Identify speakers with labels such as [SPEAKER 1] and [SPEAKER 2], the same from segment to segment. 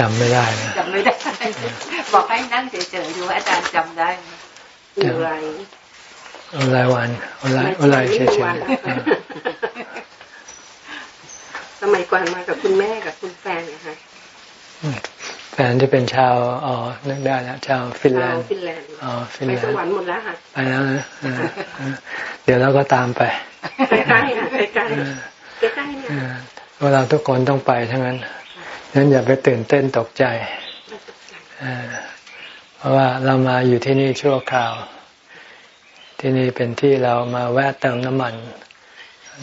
[SPEAKER 1] จำไม่ได้นะ
[SPEAKER 2] จำไม่ได้ บอกให้นั่งเฉยๆดูว่าอาจารย์จำได้
[SPEAKER 3] อุไร
[SPEAKER 1] อุไรวันอุไรอุไรเฉย
[SPEAKER 3] ๆสมัยก่อนมากับคุณแม่กับคุณแฟนนะคะ
[SPEAKER 1] แฟนที่เป็นชาวอ๋อนึกได้แล้วชาวฟินแลนด์
[SPEAKER 3] ฟินแลนด์
[SPEAKER 1] อ๋อฟินแลนด์ไปส
[SPEAKER 3] วรรค์หมดแล้วค่ะไป
[SPEAKER 1] แล้วนะเดี๋ยวเราก็ตามไป
[SPEAKER 3] ใกล้ๆค่ะใกล้ๆใกล้ๆเนี่ย
[SPEAKER 1] เวลาทุกคนต้องไปทั้งนั้น นั้นอย่าไปตื่นเต้นตกใจ เพราะว่าเรามาอยู่ที่นี่ชั่วคราว ที่นี่เป็นที่เรามาแวะเติมน้ำมัน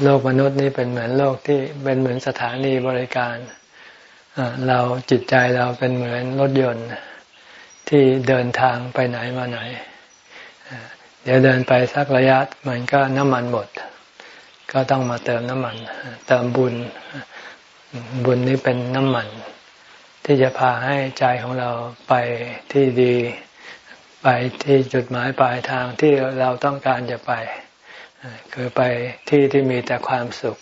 [SPEAKER 1] โลกมนุษย์นี่เป็นเหมือนโลกที่เป็นเหมือนสถานีบริการ เราจิตใจเราเป็นเหมือนรถยนต์ที่เดินทางไปไหนมาไหน เดี๋ยวเดินไปสักระยะมันก็น้ำมันหมด ก็ต้องมาเติมน้ำมัน เติมบุญ บุญนี้เป็นน้ำมัน ที่จะพาให้ใจของเราไปที่ดี ไปที่จุดหมายปลายทางที่เราต้องการจะไป คือไปที่ที่มีแต่ความสุข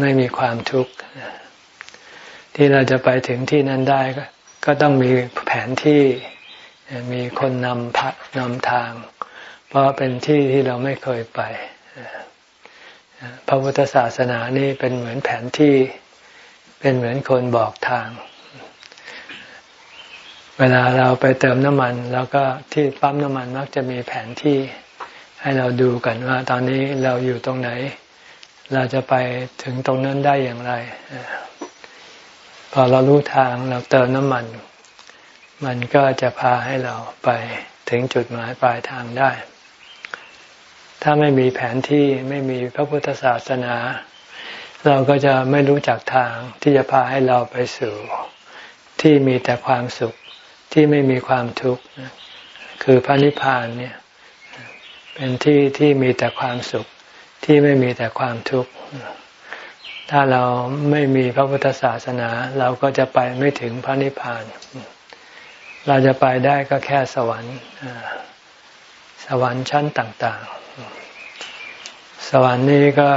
[SPEAKER 1] ไม่มีความทุกข์ที่เราจะไปถึงที่นั้นได้ก็ต้องมีแผนที่มีคนนำพัดนำทาง เพราะเป็นที่ที่เราไม่เคยไปพระพุทธศาสนานี่เป็นเหมือนแผนที่ เป็นเหมือนคนบอกทาง เวลาเราไปเติมน้ำมัน แล้วก็ที่ปั๊มน้ำมันมักจะมีแผนที่ให้เราดูกันว่า ตอนนี้เราอยู่ตรงไหน เราจะไปถึงตรงนั้นได้อย่างไร พอเรารู้ทางเราเติมน้ำมัน มันก็จะพาให้เราไปถึงจุดหมายปลายทางได้ ถ้าไม่มีแผนที่ไม่มีพระพุทธศาสนา เราก็จะไม่รู้จักทางที่จะพาให้เราไปสู่ ที่มีแต่ความสุขที่ไม่มีความทุกข์คือพระนิพพานเนี่ยเป็นที่ที่มีแต่ความสุขที่ไม่มีแต่ความทุกข์ถ้าเราไม่มีพระพุทธศาสนา เราก็จะไปไม่ถึงพระนิพพาน เราจะไปได้ก็แค่สวรรค์สวรรค์ชั้นต่าง ๆ สวรรค์นี้ก็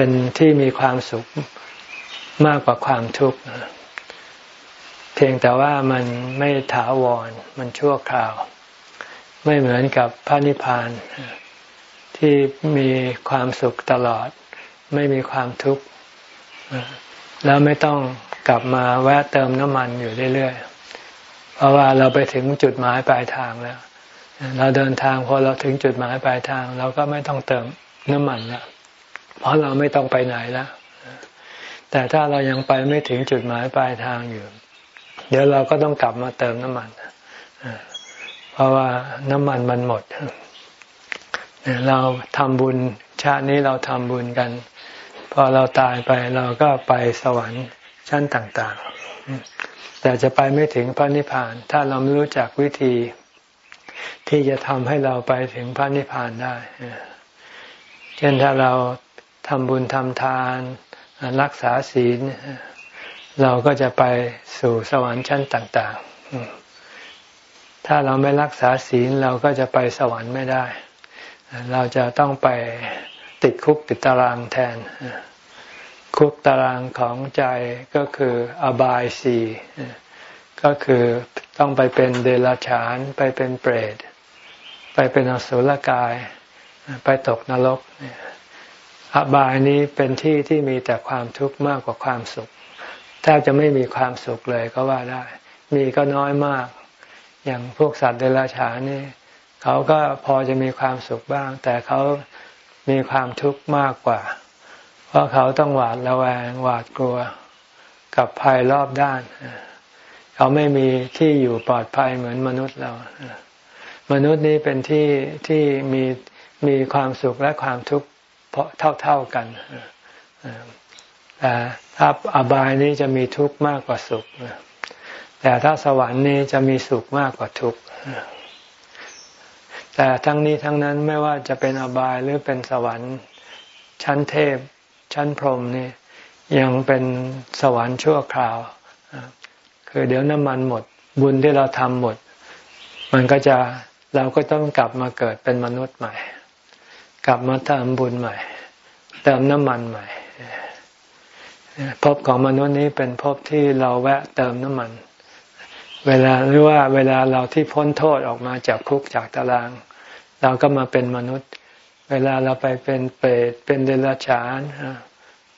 [SPEAKER 1] เป็นที่มีความสุขมากกว่าความทุกข์เพียงแต่ว่ามันไม่ถาวร มันชั่วคราว ไม่เหมือนกับพระนิพพาน ที่มีความสุขตลอด ไม่มีความทุกข์แล้วไม่ต้องกลับมาแวะเติมน้ำมันอยู่เรื่อยๆ เพราะว่าเราไปถึงจุดหมายปลายทางแล้ว เราเดินทางพอเราถึงจุดหมายปลายทาง เราก็ไม่ต้องเติมน้ำมันแล้ว เพราะเราไม่ต้องไปไหนแล้วแต่ถ้าเรายังไปไม่ถึงจุดหมายปลายทางอยู่ เดี๋ยวเราก็ต้องกลับมาเติมน้ำมันเพราะว่าน้ำมันมันหมดเราทำบุญชาตินี้เราทำบุญกัน พอเราตายไปเราก็ไปสวรรค์ชั้นต่าง ๆ แต่จะไปไม่ถึงพระนิพพาน ถ้าเราไม่รู้จักวิธี ที่จะทำให้เราไปถึงพระนิพพานได้ เช่นถ้าเรา ทำบุญทำทาน รักษาศีล เราก็จะไปสู่สวรรค์ชั้นต่าง ๆ ถ้าเราไม่รักษาศีลเราก็จะไปสวรรค์ไม่ได้ เราจะต้องไปติดคุกติดตารางแทน คุกตารางของใจก็คืออบายสีก็คือต้องไปเป็นเดรัจฉาน ไปเป็นเปรต ไปเป็นอสุรกาย ไปตกนรก อบายนี้เป็นที่ที่มีแต่ความทุกข์มากกว่าความสุขแทบจะไม่มีความสุขเลยก็ว่าได้ มีก็น้อยมาก อย่างพวกสัตว์เดรัจฉานนี่เขาก็พอจะมีความสุขบ้าง แต่เขามีความทุกข์มากกว่า เพราะเขาต้องหวาดระแวงหวาดกลัวกับภัยรอบด้าน เขาไม่มีที่อยู่ปลอดภัยเหมือนมนุษย์เรา มนุษย์นี้เป็นที่ที่มีมีความสุขและความทุกข์ เท่าะเท่าๆกันแต่ถ้าอบายนี้จะมีทุกข์มากกว่าสุข แต่ถ้าสวรรค์นี้จะมีสุขมากกว่าทุกข์แต่ทั้งนี้ทั้งนั้นไม่ว่าจะเป็นอบายหรือเป็นสวรรค์ชั้นเทพ ชั้นพรหมนี่ยังเป็นสวรรค์ชั่วคราว คือเดี๋ยวน้ำมันหมดบุญที่เราทำหมด มันก็จะเราก็ต้องกลับมาเกิดเป็นมนุษย์ใหม่ กลับมาเติมบุญใหม่ เติมน้ำมันใหม่ภพของมนุษย์นี้เป็นภพที่เราแวะเติมน้ำมัน เวลาหรือว่าเวลาเราที่พ้นโทษออกมาจากคุกจากตาราง เราก็มาเป็นมนุษย์ เวลาเราไปเป็นเปรตเป็นเดรัจฉาน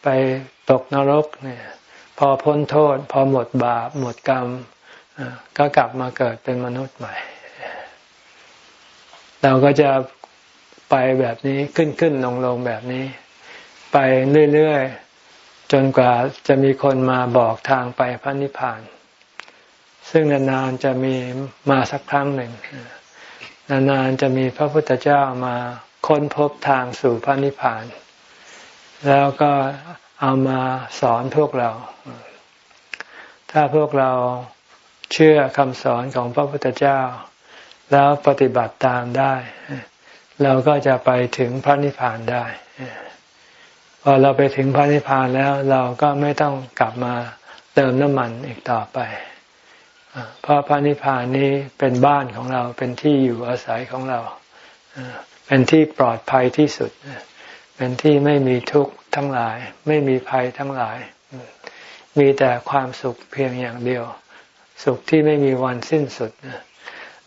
[SPEAKER 1] ไปตกนรกเนี่ย พอพ้นโทษ พอหมดบาปหมดกรรมก็กลับมาเกิดเป็นมนุษย์ใหม่ เราก็จะ ไปแบบนี้ขึ้นขึ้นลงลงแบบนี้ ไปเรื่อยๆจนกว่าจะมีคนมาบอกทางไปพระนิพพาน ซึ่งนานๆจะมีมาสักครั้งหนึ่งนานๆจะมีพระพุทธเจ้ามาค้นพบทางสู่พระนิพพาน แล้วก็เอามาสอนพวกเรา ถ้าพวกเราเชื่อคำสอนของพระพุทธเจ้า แล้วปฏิบัติตามได้ เราก็จะไปถึงพระนิพพานได้ พอเราไปถึงพระนิพพานแล้วเราก็ไม่ต้องกลับมาเติมน้ำมันอีกต่อไป เพราะพระนิพพานนี้เป็นบ้านของเราเป็นที่อยู่อาศัยของเรา เป็นที่ปลอดภัยที่สุด เป็นที่ไม่มีทุกข์ทั้งหลาย ไม่มีภัยทั้งหลาย มีแต่ความสุขเพียงอย่างเดียว สุขที่ไม่มีวันสิ้นสุด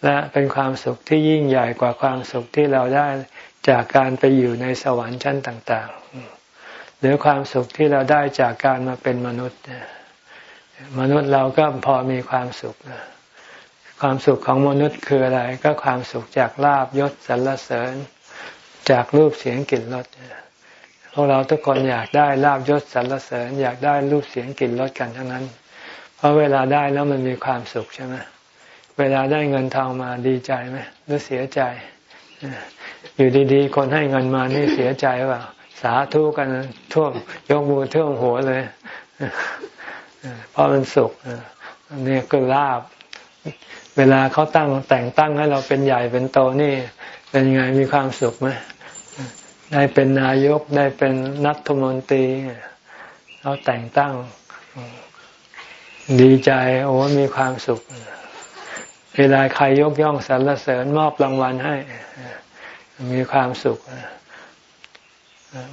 [SPEAKER 1] และเป็นความสุขที่ยิ่งใหญ่กว่าความสุขที่เราได้จากการไปอยู่ในสวรรค์ชั้นต่าง ๆ หรือความสุขที่เราได้จากการมาเป็นมนุษย์ มนุษย์เราก็พอมีความสุข ความสุขของมนุษย์คืออะไร ก็ความสุขจากลาบยศสรรเสริญ จากรูปเสียงกลิ่นรสพวกเราทุกคนอยากได้ลาบยศสรรเสริญ อยากได้รูปเสียงกลิ่นรสกันทั้งนั้น เพราะเวลาได้แล้วมันมีความสุขใช่ไหม เวลาได้เงินทองมาดีใจไหมหรือเสียใจ อยู่ดีๆ คนให้เงินมานี่เสียใจว่าสาธุกันท่วมยกมือท่วมหัวเลยเพราะมันสุขนี่ก็ลาบ เวลาเขาตั้งแต่งตั้งให้เราเป็นใหญ่เป็นโตนี่ เป็นไงมีความสุขไหมได้เป็นนายกได้เป็นนัฐมนตรีเขาแต่งตั้ง ดีใจโอ้มีความสุข เวลาใครยกย่องสรรเสริญมอบรางวัลให้ มีความสุข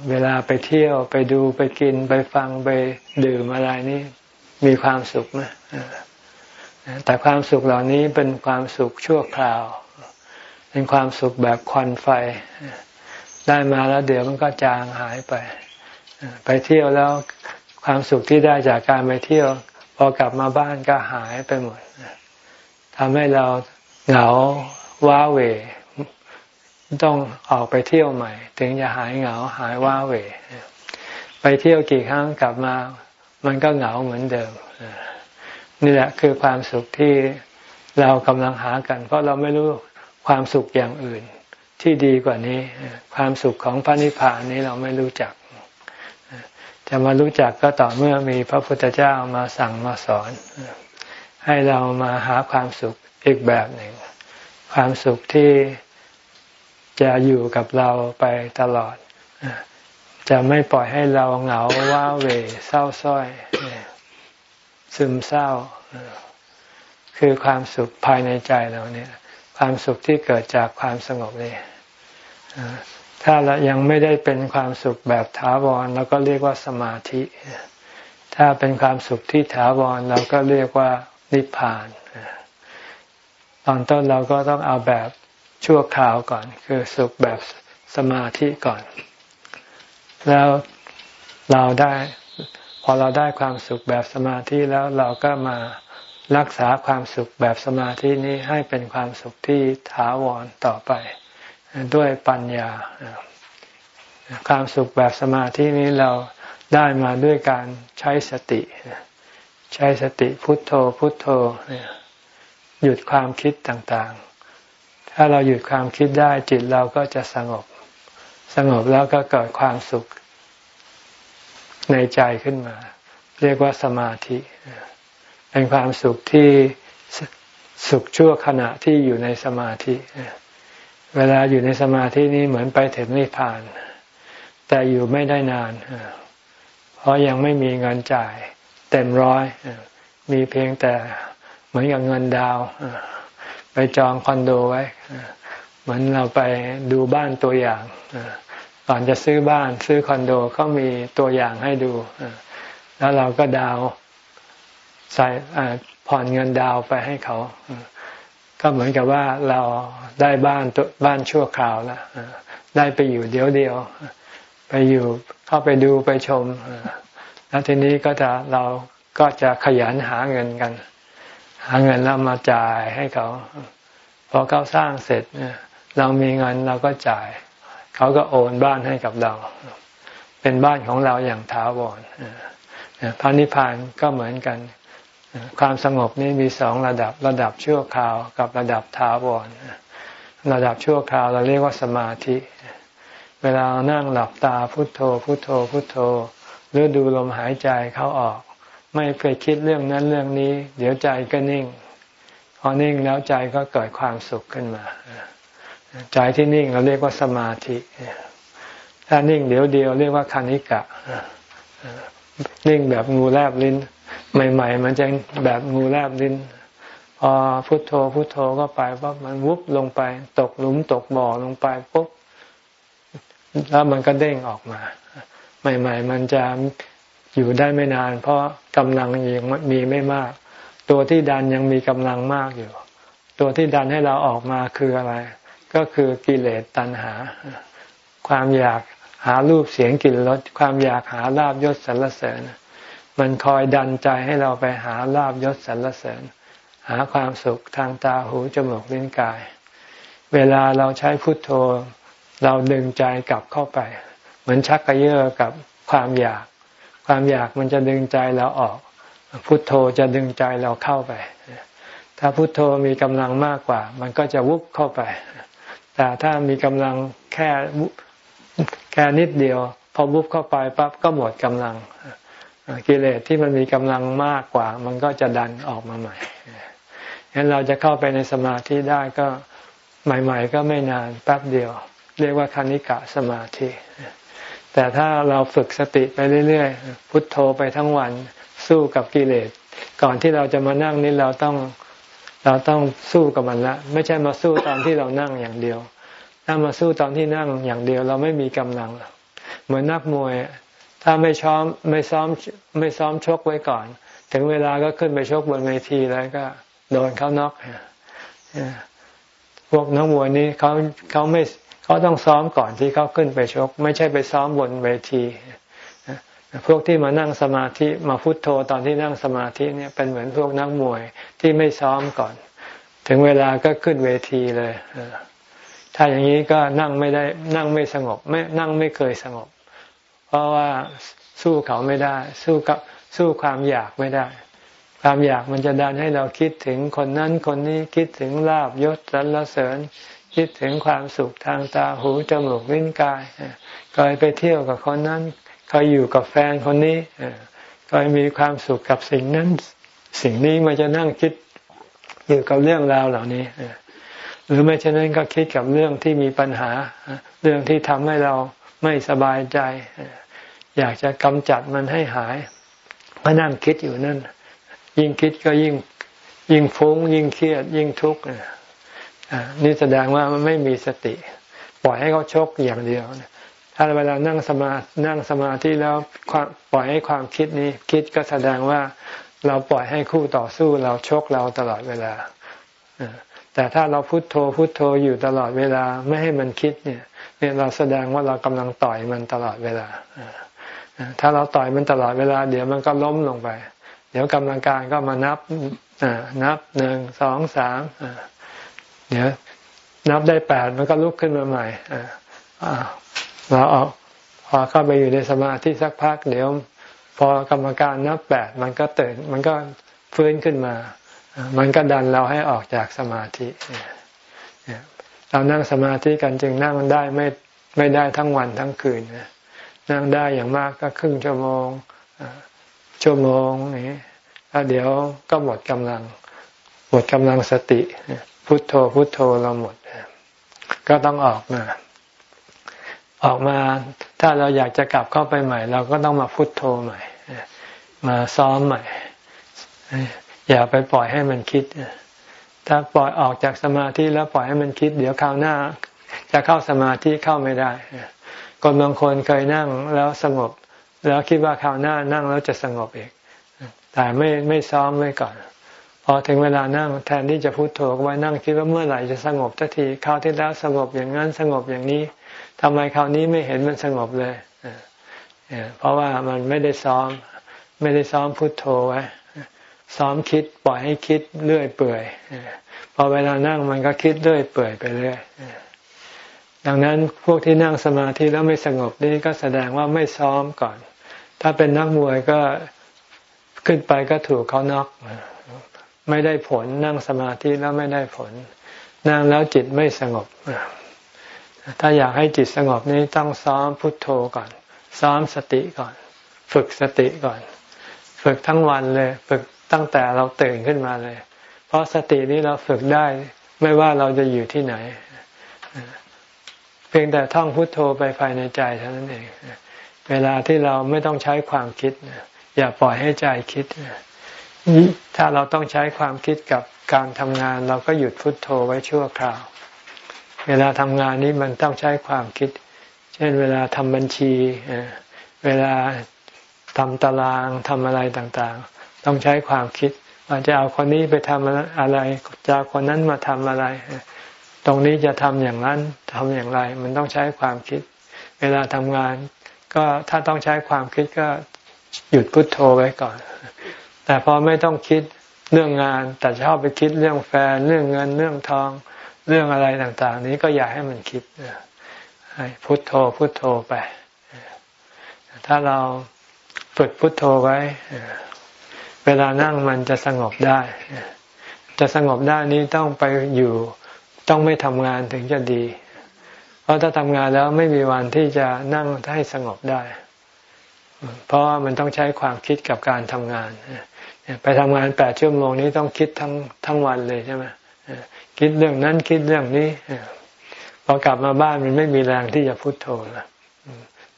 [SPEAKER 1] เวลาไปเที่ยวไปดูไปกินไปฟังไปดื่มอะไรนี่มีความสุขไหมแต่ความสุขเหล่านี้เป็นความสุขชั่วคราว เป็นความสุขแบบควันไฟ ได้มาแล้วเดี๋ยวมันก็จางหายไป ไปเที่ยวแล้วความสุขที่ได้จากการไปเที่ยว พอกลับมาบ้านก็หายไปหมด ทำให้เราเหงาว้าเหวต้องออกไปเที่ยวใหม่ ถึงจะหายเหงาหายว้าเหวไปเที่ยวกี่ครั้งกลับมา มันก็เหงาเหมือนเดิม นี่แหละคือความสุขที่เรากำลังหากัน เพราะเราไม่รู้ความสุขอย่างอื่นที่ดีกว่านี้ ความสุขของพระนิพพานนี้เราไม่รู้จัก จะมารู้จักก็ต่อเมื่อมีพระพุทธเจ้ามาสั่งมาสอน ให้เรามาหาความสุขอีกแบบหนึ่ง ความสุขที่จะอยู่กับเราไปตลอด จะไม่ปล่อยให้เราเหงาว้าเหวเศร้าส้อย ซึมเศร้า คือความสุขภายในใจเราเนี่ย ความสุขที่เกิดจากความสงบนี่ถ้าเรายังไม่ได้เป็นความสุขแบบถาวรเราก็เรียกว่าสมาธิ ถ้าเป็นความสุขที่ถาวรเราก็เรียกว่า นิพพาน ตอนต้นเราก็ต้องเอาแบบชั่วคราวก่อน คือสุขแบบสมาธิก่อน แล้วเราได้ พอเราได้ความสุขแบบสมาธิแล้วเราก็มารักษาความสุขแบบสมาธินี้ให้เป็นความสุขที่ถาวรต่อไป ด้วยปัญญา ความสุขแบบสมาธินี้เราได้มาด้วยการใช้สติ ใช้สติพุทโธพุทโธหยุดความคิดต่างๆ ถ้าเราหยุดความคิดได้จิตเราก็จะสงบ สงบแล้วก็เกิดความสุขในใจขึ้นมา เรียกว่าสมาธิ เป็นความสุขที่สุขชั่วขณะที่อยู่ในสมาธิ เวลาอยู่ในสมาธินี้เหมือนไปถึงนิพพาน แต่อยู่ไม่ได้นาน เพราะยังไม่มีเงินจ่าย เต็มร้อยมีเพียงแต่เหมือนกับเงินดาวไปจองคอนโดไว้เหมือนเราไปดูบ้านตัวอย่างก่อนจะซื้อบ้านซื้อคอนโดเขามีตัวอย่างให้ดูแล้วเราก็ดาวใส่ผ่อนเงินดาวไปให้เขาก็เหมือนกับว่าเราได้บ้านตัวบ้านชั่วคราวแล้วได้ไปอยู่เดียวเดียว ไปอยู่เข้าไปดูไปชม แล้วทีนี้ก็จะเราก็จะขยันหาเงินกัน หาเงินแล้วมาจ่ายให้เขาพอเขาสร้างเสร็จเรามีเงินเราก็จ่าย เขาก็โอนบ้านให้กับเรา เป็นบ้านของเราอย่างท้าวรพระนิพพานก็เหมือนกัน ความสงบนี้มีสองระดับระดับชั่วคราวกับระดับท้าวรระดับชั่วคราวเราเรียกว่าสมาธิ เวลานั่งหลับตาพุโทโธ พุโทโธพุโทโธ หรือดูลมหายใจเข้าออก ไม่เคยคิดเรื่องนั้นเรื่องนี้ เดี๋ยวใจก็นิ่ง พอนิ่งแล้วใจก็เกิดความสุขขึ้นมา ใจที่นิ่งเราเรียกว่าสมาธิถ้านิ่งเดี๋ยวเดียวเรียกว่าคานิกะนิ่งแบบงูแลบลิ้น ใหม่ ๆ มันจะแบบงูแลบลิ้นพอพุโทโธพุโทโธก็ไปปั๊บมันวุบลงไป ตกหลุมตกบ่อลงไปปุ๊บแล้วมันก็เด้งออกมา ใหม่ ๆ มันจะอยู่ได้ไม่นาน เพราะกำลังยังมีไม่มาก ตัวที่ดันยังมีกำลังมากอยู่ ตัวที่ดันให้เราออกมาคืออะไร ก็คือกิเลสตัณหา ความอยากหารูปเสียงกลิ่นรสความอยากหาลาบยศสรรเสริญ มันคอยดันใจให้เราไปหาลาบยศสรรเสริญ หาความสุขทางตาหูจมูกลิ้นกาย เวลาเราใช้พุทโธ เราดึงใจกลับเข้าไป เหมือนชักกระเยาะกับความอยาก ความอยากมันจะดึงใจเราออก พุทโธจะดึงใจเราเข้าไป ถ้าพุทโธมีกำลังมากกว่า มันก็จะวุบเข้าไป แต่ถ้ามีกำลังแค่แค่นิดเดียว พอบุบเข้าไปปั๊บก็หมดกำลังกิเลสที่มันมีกำลังมากกว่า มันก็จะดันออกมาใหม่งั้นเราจะเข้าไปในสมาธิได้ก็ใหม่ ๆ ก็ไม่นานแป๊บเดียว เรียกว่าคณิกะสมาธิ แต่ถ้าเราฝึกสติไปเรื่อยๆ พุทโธไปทั้งวันสู้กับกิเลส ก่อนที่เราจะมานั่งนี้เราต้องเราต้องสู้กับมันละไม่ใช่มาสู้ตอนที่เรานั่งอย่างเดียว ถ้ามาสู้ตอนที่นั่งอย่างเดียว เราไม่มีกำลัง เหมือนนักมวย ถ้าไม่ซ้อมไม่ซ้อมไม่ซ้อมชกไว้ก่อน ถึงเวลาก็ขึ้นไปชกบนเวทีแล้วก็โดนเขาน็อกพวกนักมวยนี้เขาเขาไม่ เขาต้องซ้อมก่อนที่เขาขึ้นไปชก ไม่ใช่ไปซ้อมบนเวทีพวกที่มานั่งสมาธิมาพุโทโธตอนที่นั่งสมาธิเนี่ยเป็นเหมือนพวกนักมวยที่ไม่ซ้อมก่อน ถึงเวลาก็ขึ้นเวทีเลยถ้าอย่างนี้ก็นั่งไม่ได้นั่งไม่สงบไม่นั่งไม่เคยสงบ เพราะว่าสู้เขาไม่ได้ สู้กับสู้ความอยากไม่ได้ ความอยากมันจะดันให้เราคิดถึงคนนั้นคนนี้คิดถึงลาบยศสรรเสริญ คิดถึงความสุขทางตาหูจมูกลิ้นกายเคยไปเที่ยวกับคนนั้นเคยอยู่กับแฟนคนนี้เคยมีความสุขกับสิ่งนั้น สิ่งนี้มันจะนั่งคิดอยู่กับเรื่องราวเหล่านี้หรือไม่เช่นนั้นก็คิดกับเรื่องที่มีปัญหา เรื่องที่ทำให้เราไม่สบายใจ อยากจะกำจัดมันให้หายมานั่งคิดอยู่นั่น ยิ่งคิดก็ยิ่งยิ่งฟุ้งยิ่งเครียดยิ่งทุกข์ นี่แสดงว่ามันไม่มีสติ ปล่อยให้เขาชกอย่างเดียวถ้าเวลานั่งสมานั่งสมาธิแล้วปล่อยให้ความคิดนี้คิดก็แสดงว่าเราปล่อยให้คู่ต่อสู้เราชกเราตลอดเวลาแต่ถ้าเราพุโทโธพุโทโธอยู่ตลอดเวลาไม่ให้มันคิดเนี่ยเนี่ยเราแสดงว่าเรากำลังต่อยมันตลอดเวลาถ้าเราต่อยมันตลอดเวลา เดี๋ยวมันก็ล้มลงไป เดี๋ยวกำลังการก็มานับนับหนึ่งสองสาม เดี๋ยวนับได้แปดมันก็ลุกขึ้นมาใหม่เราออกพอเข้าไปอยู่ในสมาธิสักพักเดี๋ยว พอกรรมการนับแปดมันก็ตื่นมันก็ฟื้นขึ้นมา มันก็ดันเราให้ออกจากสมาธิเรานั่งสมาธิกันจึงนั่งได้ไม่ไม่ได้ทั้งวันทั้งคืนนั่งได้อย่างมากก็ครึ่งชั่วโมงชั่วโมงนี้แล้วเดี๋ยวก็หมดกำลังหมดกำลังสติ พุทโธพุทโธเราหมด ก็ต้องออกมา ออกมาถ้าเราอยากจะกลับเข้าไปใหม่ เราก็ต้องมาพุทโธใหม่ มาซ้อมใหม่ อย่าไปปล่อยให้มันคิด ถ้าปล่อยออกจากสมาธิแล้วปล่อยให้มันคิด เดี๋ยวคราวหน้า จะเข้าสมาธิเข้าไม่ได้คนบางคนเคยนั่งแล้วสงบ แล้วคิดว่าคราวหน้านั่งแล้วจะสงบอีกแต่ไม่ไม่ซ้อมไว้ก่อน พอถึงเวลานั่งแทนที่จะพูดโธก็ไว้นั่งคิดว่าเมื่อไหร่จะสงบทันทีคราวที่แล้วสงบอย่างนั้นสงบอย่างนี้ทำไมคราวนี้ไม่เห็นมันสงบเลยเพราะว่ามันไม่ได้ซ้อม ไม่ได้ซ้อมพุทโธไว้ซ้อมคิดปล่อยให้คิดเรื่อยเปื่อยพอเวลานั่งมันก็คิดเรื่อยเปื่อยไปเรื่อยดังนั้นพวกที่นั่งสมาธิแล้วไม่สงบนี่ก็แสดงว่าไม่ซ้อมก่อน ถ้าเป็นนักมวยก็ขึ้นไปก็ถูกเขาน็อก ไม่ได้ผล นั่งสมาธิแล้วไม่ได้ผล นั่งแล้วจิตไม่สงบ ถ้าอยากให้จิตสงบนี้ต้องซ้อมพุทโธก่อน ซ้อมสติก่อน ฝึกสติก่อน ฝึกทั้งวันเลย ฝึกตั้งแต่เราตื่นขึ้นมาเลย เพราะสตินี้เราฝึกได้ไม่ว่าเราจะอยู่ที่ไหน เพียงแต่ท่องพุทโธไปภายในใจเท่านั้นเอง เวลาที่เราไม่ต้องใช้ความคิด อย่าปล่อยให้ใจคิด ถ้าเราต้องใช้ความคิดกับการทำงาน เราก็หยุดพุทโธไว้ชั่วคราว เวลาทำงานนี้มันต้องใช้ความคิด เช่นเวลาทำบัญชี เวลาทำตารางทำอะไรต่างๆ ต้องใช้ความคิดว่าจะเอาคนนี้ไปทำอะไร จะเอาคนนั้นมาทำอะไร ตรงนี้จะทำอย่างนั้นทำอย่างไร มันต้องใช้ความคิด เวลาทำงาน ก็ถ้าต้องใช้ความคิดก็หยุดพุดโทโธไว้ก่อน แต่พอไม่ต้องคิดเรื่องงาน แต่ชอบไปคิดเรื่องแฟนเรื่องเงินเรื่องทองเรื่องอะไรต่าง ๆ นี้ก็อย่าให้มันคิดให้พุโทโธพุโทโธไป ถ้าเราฝึกพุโทโธไว้ เวลานั่งมันจะสงบได้ จะสงบได้นี้ต้องไปอยู่ต้องไม่ทำงานถึงจะดี เพราะถ้าทำงานแล้วไม่มีวันที่จะนั่งให้สงบได้ เพราะว่ามันต้องใช้ความคิดกับการทำงาน ไปทำงานแปดชั่วโมงนี้ต้องคิดทั้งทั้งวันเลยใช่ไหมคิดเรื่องนั้นคิดเรื่องนี้พอกลับมาบ้านมันไม่มีแรงที่จะพุโทโธแล้ว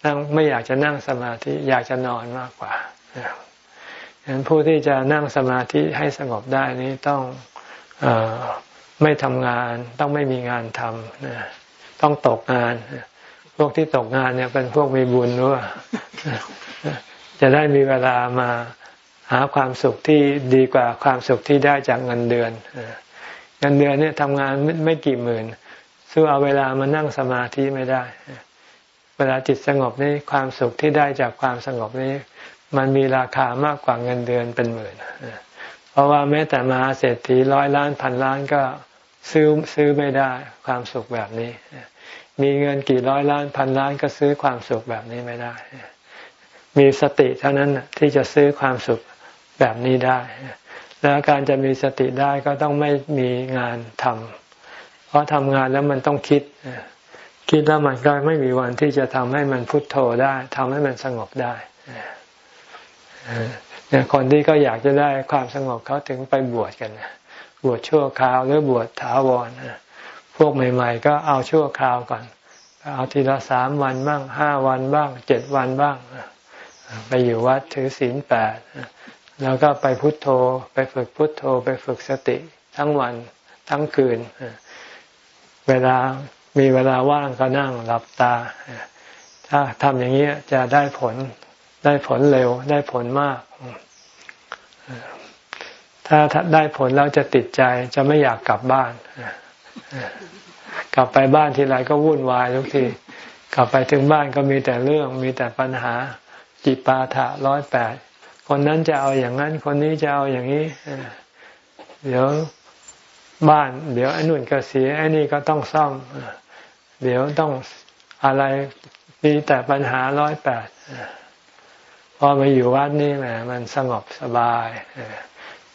[SPEAKER 1] นั่งไม่อยากจะนั่งสมาธิอยากจะนอนมากกว่าฉะนั้นผู้ที่จะนั่งสมาธิให้สงบได้นี้ต้องอไม่ทำงาน ต้องไม่มีงานทำต้องตกงาน พวกที่ตกงานเนี่ยเป็นพวกมีบุญรู้ว่าจะได้มีเวลามา หาความสุขที่ดีกว่าความสุขที่ได้จากเงินเดือนเงินเดือนเนี่ยทำงานไม่กี่หมื่นสู้เอาเวลามานั่งสมาธิไม่ได้ เวลาจิตสงบนี่ความสุขที่ได้จากความสงบนี้ มันมีราคามากกว่าเงินเดือนเป็นหมื่นเพราะว่าแม้แต่มาเศรษฐีร้อยล้านพันล้านก็ซื้อซื้อไม่ได้ความสุขแบบนี้ มีเงินกี่ร้อยล้านพันล้านก็ซื้อความสุขแบบนี้ไม่ได้ มีสติเท่านั้นที่จะซื้อความสุข แบบนี้ได้ แล้วการจะมีสติได้ก็ต้องไม่มีงานทำเพราะทำงานแล้วมันต้องคิด คิดแล้วมันก็ไม่มีวันที่จะทำให้มันพุทโธได้ทำให้มันสงบได้เนี่ยคนที่ก็อยากจะได้ความสงบเขาถึงไปบวชกันบวชชั่วคราวหรือบวชถาวรพวกใหม่ ๆ ก็เอาชั่วคราวก่อน เอาทีละสามวันบ้างห้าวันบ้างเจ็ดวันบ้าง ไปอยู่วัดถือศีลแปด แล้วก็ไปพุทโธ ไปฝึกพุทโธ ไปฝึกสติทั้งวันทั้งคืน เวลามีเวลาว่างก็นั่งหลับตา ถ้าทำอย่างนี้จะได้ผลได้ผลเร็วได้ผลมาก ถ้าได้ผลแล้วจะติดใจจะไม่อยากกลับบ้าน กลับไปบ้านทีไรก็วุ่นวายทุกที กลับไปถึงบ้านก็มีแต่เรื่องมีแต่ปัญหาจิปาถะร้อยแปด คนนั้นจะเอาอย่างนั้น คนนี้จะเอาอย่างนี้เดี๋ยวบ้าน เดี๋ยวไอ้นุ่นก็เสียไอ้นี่ก็ต้องซ่อมเดี๋ยวต้องอะไรมีแต่ปัญหาร้อยแปดพอมาอยู่วัดนี่แหมมันสงบสบาย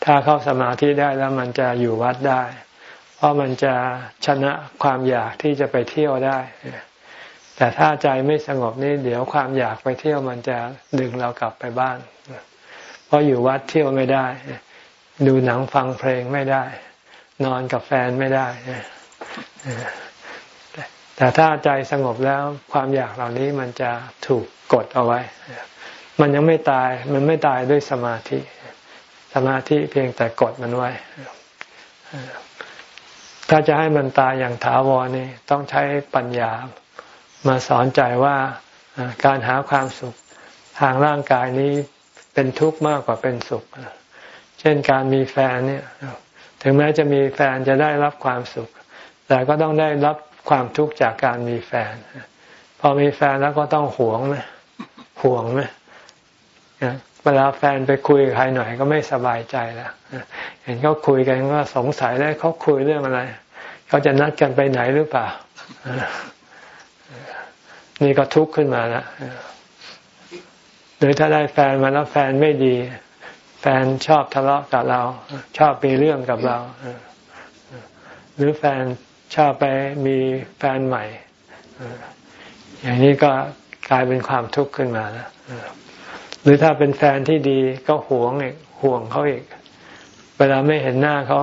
[SPEAKER 1] ถ้าเข้าสมาธิได้แล้วมันจะอยู่วัดได้ เพราะมันจะชนะความอยากที่จะไปเที่ยวได้ แต่ถ้าใจไม่สงบนี่เดี๋ยวความอยากไปเที่ยวมันจะดึงเรากลับไปบ้าน เพราะอยู่วัดเที่ยวไม่ได้ ดูหนังฟังเพลงไม่ได้ นอนกับแฟนไม่ได้แต่ถ้าใจสงบแล้วความอยากเหล่านี้มันจะถูกกดเอาไว้ มันยังไม่ตายมันไม่ตายด้วยสมาธิ สมาธิเพียงแต่กดมันไว้ ถ้าจะให้มันตายอย่างถาวรนี่ต้องใช้ปัญญามาสอนใจว่าการหาความสุขทางร่างกายนี้ เป็นทุกข์มากกว่าเป็นสุข เช่นการมีแฟนเนี่ย ถึงแม้จะมีแฟนจะได้รับความสุข แต่ก็ต้องได้รับความทุกข์จากการมีแฟน พอมีแฟนแล้วก็ต้องหวงไหมหวงไหมเวลาแฟนไปคุยกับใครหน่อยก็ไม่สบายใจแล้วเห็นเขาคุยกันก็สงสัยแล้วเขาคุยเรื่องอะไร เขาจะนัดกันไปไหนหรือเปล่า นี่ก็ทุกข์ขึ้นมาแล้ว หรือถ้าได้แฟนมาแล้วแฟนไม่ดี แฟนชอบทะเลาะกับเรา ชอบมีเรื่องกับเรา หรือแฟนชอบไปมีแฟนใหม่ อย่างนี้ก็กลายเป็นความทุกข์ขึ้นมาแล้วหรือถ้าเป็นแฟนที่ดีก็หวงอีกห่วงเขาอีก เวลาไม่เห็นหน้าเขา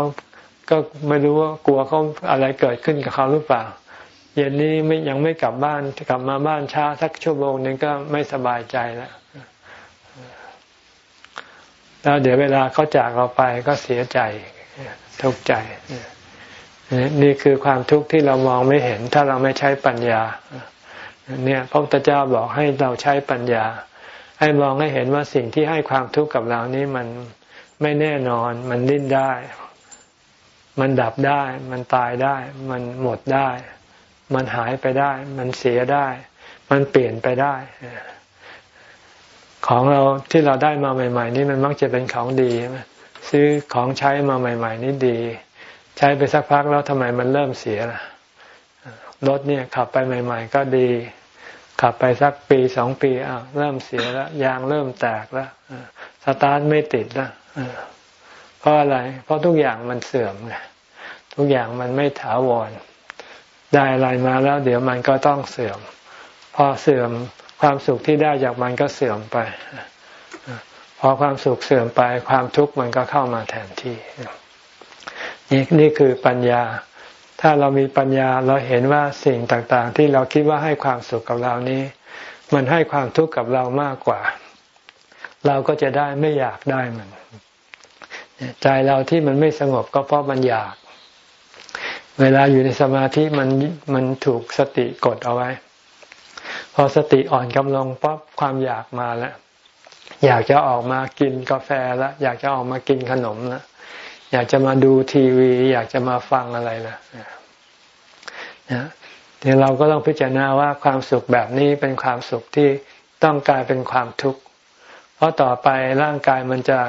[SPEAKER 1] ก็ไม่รู้ว่ากลัวเขาอะไรเกิดขึ้นกับเขาหรือเปล่า เย็นนี้ไม่ยังไม่กลับบ้านกลับมาบ้านช้าสักชั่วโมงนึงก็ไม่สบายใจแล้ว แล้วเดี๋ยวเวลาเขาจากเราไปก็เสียใจทุกข์ใจ นี่คือความทุกข์ที่เรามองไม่เห็น ถ้าเราไม่ใช้ปัญญา เนี่ยพระพุทธเจ้าบอกให้เราใช้ปัญญา ให้มองให้เห็นว่าสิ่งที่ให้ความทุกข์กับเรานี้มันไม่แน่นอน มันดิ้นได้ มันดับได้ มันตายได้ มันหมดได้ มันหายไปได้ มันเสียได้ มันเปลี่ยนไปได้ ของเราที่เราได้มาใหม่ ๆ นี่มันมักจะเป็นของดีใช่ไหมซื้อของใช้มาใหม่ ๆ นี่ดี ใช้ไปสักพักแล้วทำไมมันเริ่มเสียล่ะรถเนี่ยขับไปใหม่ ๆ ก็ดี ขับไปสักปีสองปีอ้าวเริ่มเสียแล้วยางเริ่มแตกแล้วสตาร์ทไม่ติดแล้วเพราะอะไร เพราะทุกอย่างมันเสื่อมไงทุกอย่างมันไม่ถาวรได้อะไรมาแล้ว เดี๋ยวมันก็ต้องเสื่อม พอเสื่อม ความสุขที่ได้จากมันก็เสื่อมไป พอความสุขเสื่อมไป ความทุกข์มันก็เข้ามาแทนที่นี่นี่คือปัญญา ถ้าเรามีปัญญาเราเห็นว่าสิ่งต่างๆ ที่เราคิดว่าให้ความสุขกับเรานี้ มันให้ความทุกข์กับเรามากกว่า เราก็จะได้ไม่อยากได้มันใจเราที่มันไม่สงบก็เพราะมันอยาก เวลาอยู่ในสมาธิมันมันถูกสติกดเอาไว้ พอสติอ่อนกำลังปั๊บความอยากมาแล้วอยากจะออกมากินกาแฟแล้วอยากจะออกมากินขนมแล้วอยากจะมาดูทีวี อยากจะมาฟังอะไรละนะเดี๋ยวเราก็ต้องพิจารณาว่าความสุขแบบนี้เป็นความสุขที่ต้องกลายเป็นความทุกข์ เพราะต่อไปร่างกายมันจะ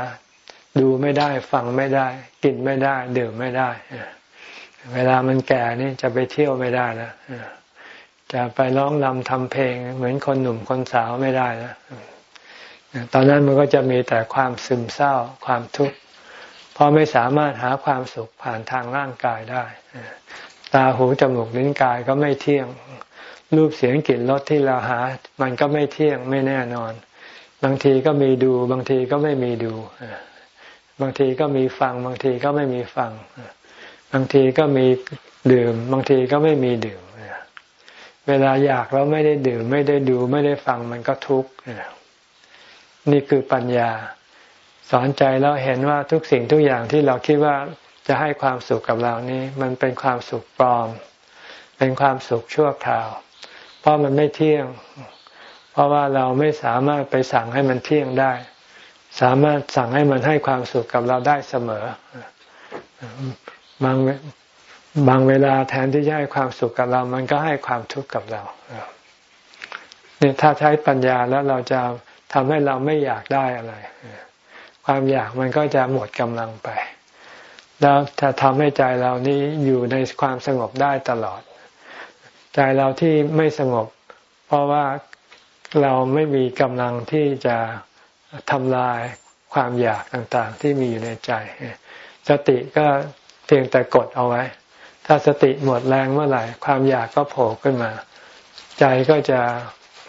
[SPEAKER 1] ดูไม่ได้ ฟังไม่ได้ กินไม่ได้ ดื่มไม่ได้ เวลามันแก่นี่จะไปเที่ยวไม่ได้แล้ว จะไปร้องรำทำเพลง เหมือนคนหนุ่มคนสาวไม่ได้นะตอนนั้นมันก็จะมีแต่ความซึมเศร้าความทุกข์เพราะไม่สามารถหาความสุขผ่านทางร่างกายได้ ตาหูจมูกลิ้นกายก็ไม่เที่ยง รูปเสียงกลิ่นรสที่เราหา มันก็ไม่เที่ยงไม่แน่นอน บางทีก็มีดู บางทีก็ไม่มีดู บางทีก็มีฟัง บางทีก็ไม่มีฟัง บางทีก็มีดื่ม บางทีก็ไม่มีดื่ม เวลาอยากแล้วไม่ได้ดื่ม ไม่ได้ดู ไม่ได้ฟังมันก็ทุกข์นี่คือปัญญา สอนใจแล้วเห็นว่าทุกสิ่งทุกอย่างที่เราคิดว่าจะให้ความสุขกับเรานี้ มันเป็นความสุขปลอม เป็นความสุขชั่วคราว เพราะมันไม่เที่ยง เพราะว่าเราไม่สามารถไปสั่งให้มันเที่ยงได้ สามารถสั่งให้มันให้ความสุขกับเราได้เสมอบาง บางเวลาแทนที่จะให้ความสุขกับเรา มันก็ให้ความทุกข์กับเราเนี่ยถ้าใช้ปัญญาแล้วเราจะทำให้เราไม่อยากได้อะไร ความอยากมันก็จะหมดกำลังไป แล้วถ้าทำให้ใจเรานี้อยู่ในความสงบได้ตลอด ใจเราที่ไม่สงบ เพราะว่าเราไม่มีกำลังที่จะทำลายความอยากต่างๆ ที่มีอยู่ในใจ สติก็เพียงแต่กดเอาไว้ ถ้าสติหมดแรงเมื่อไหร่ ความอยากก็โผล่ขึ้นมา ใจก็จะ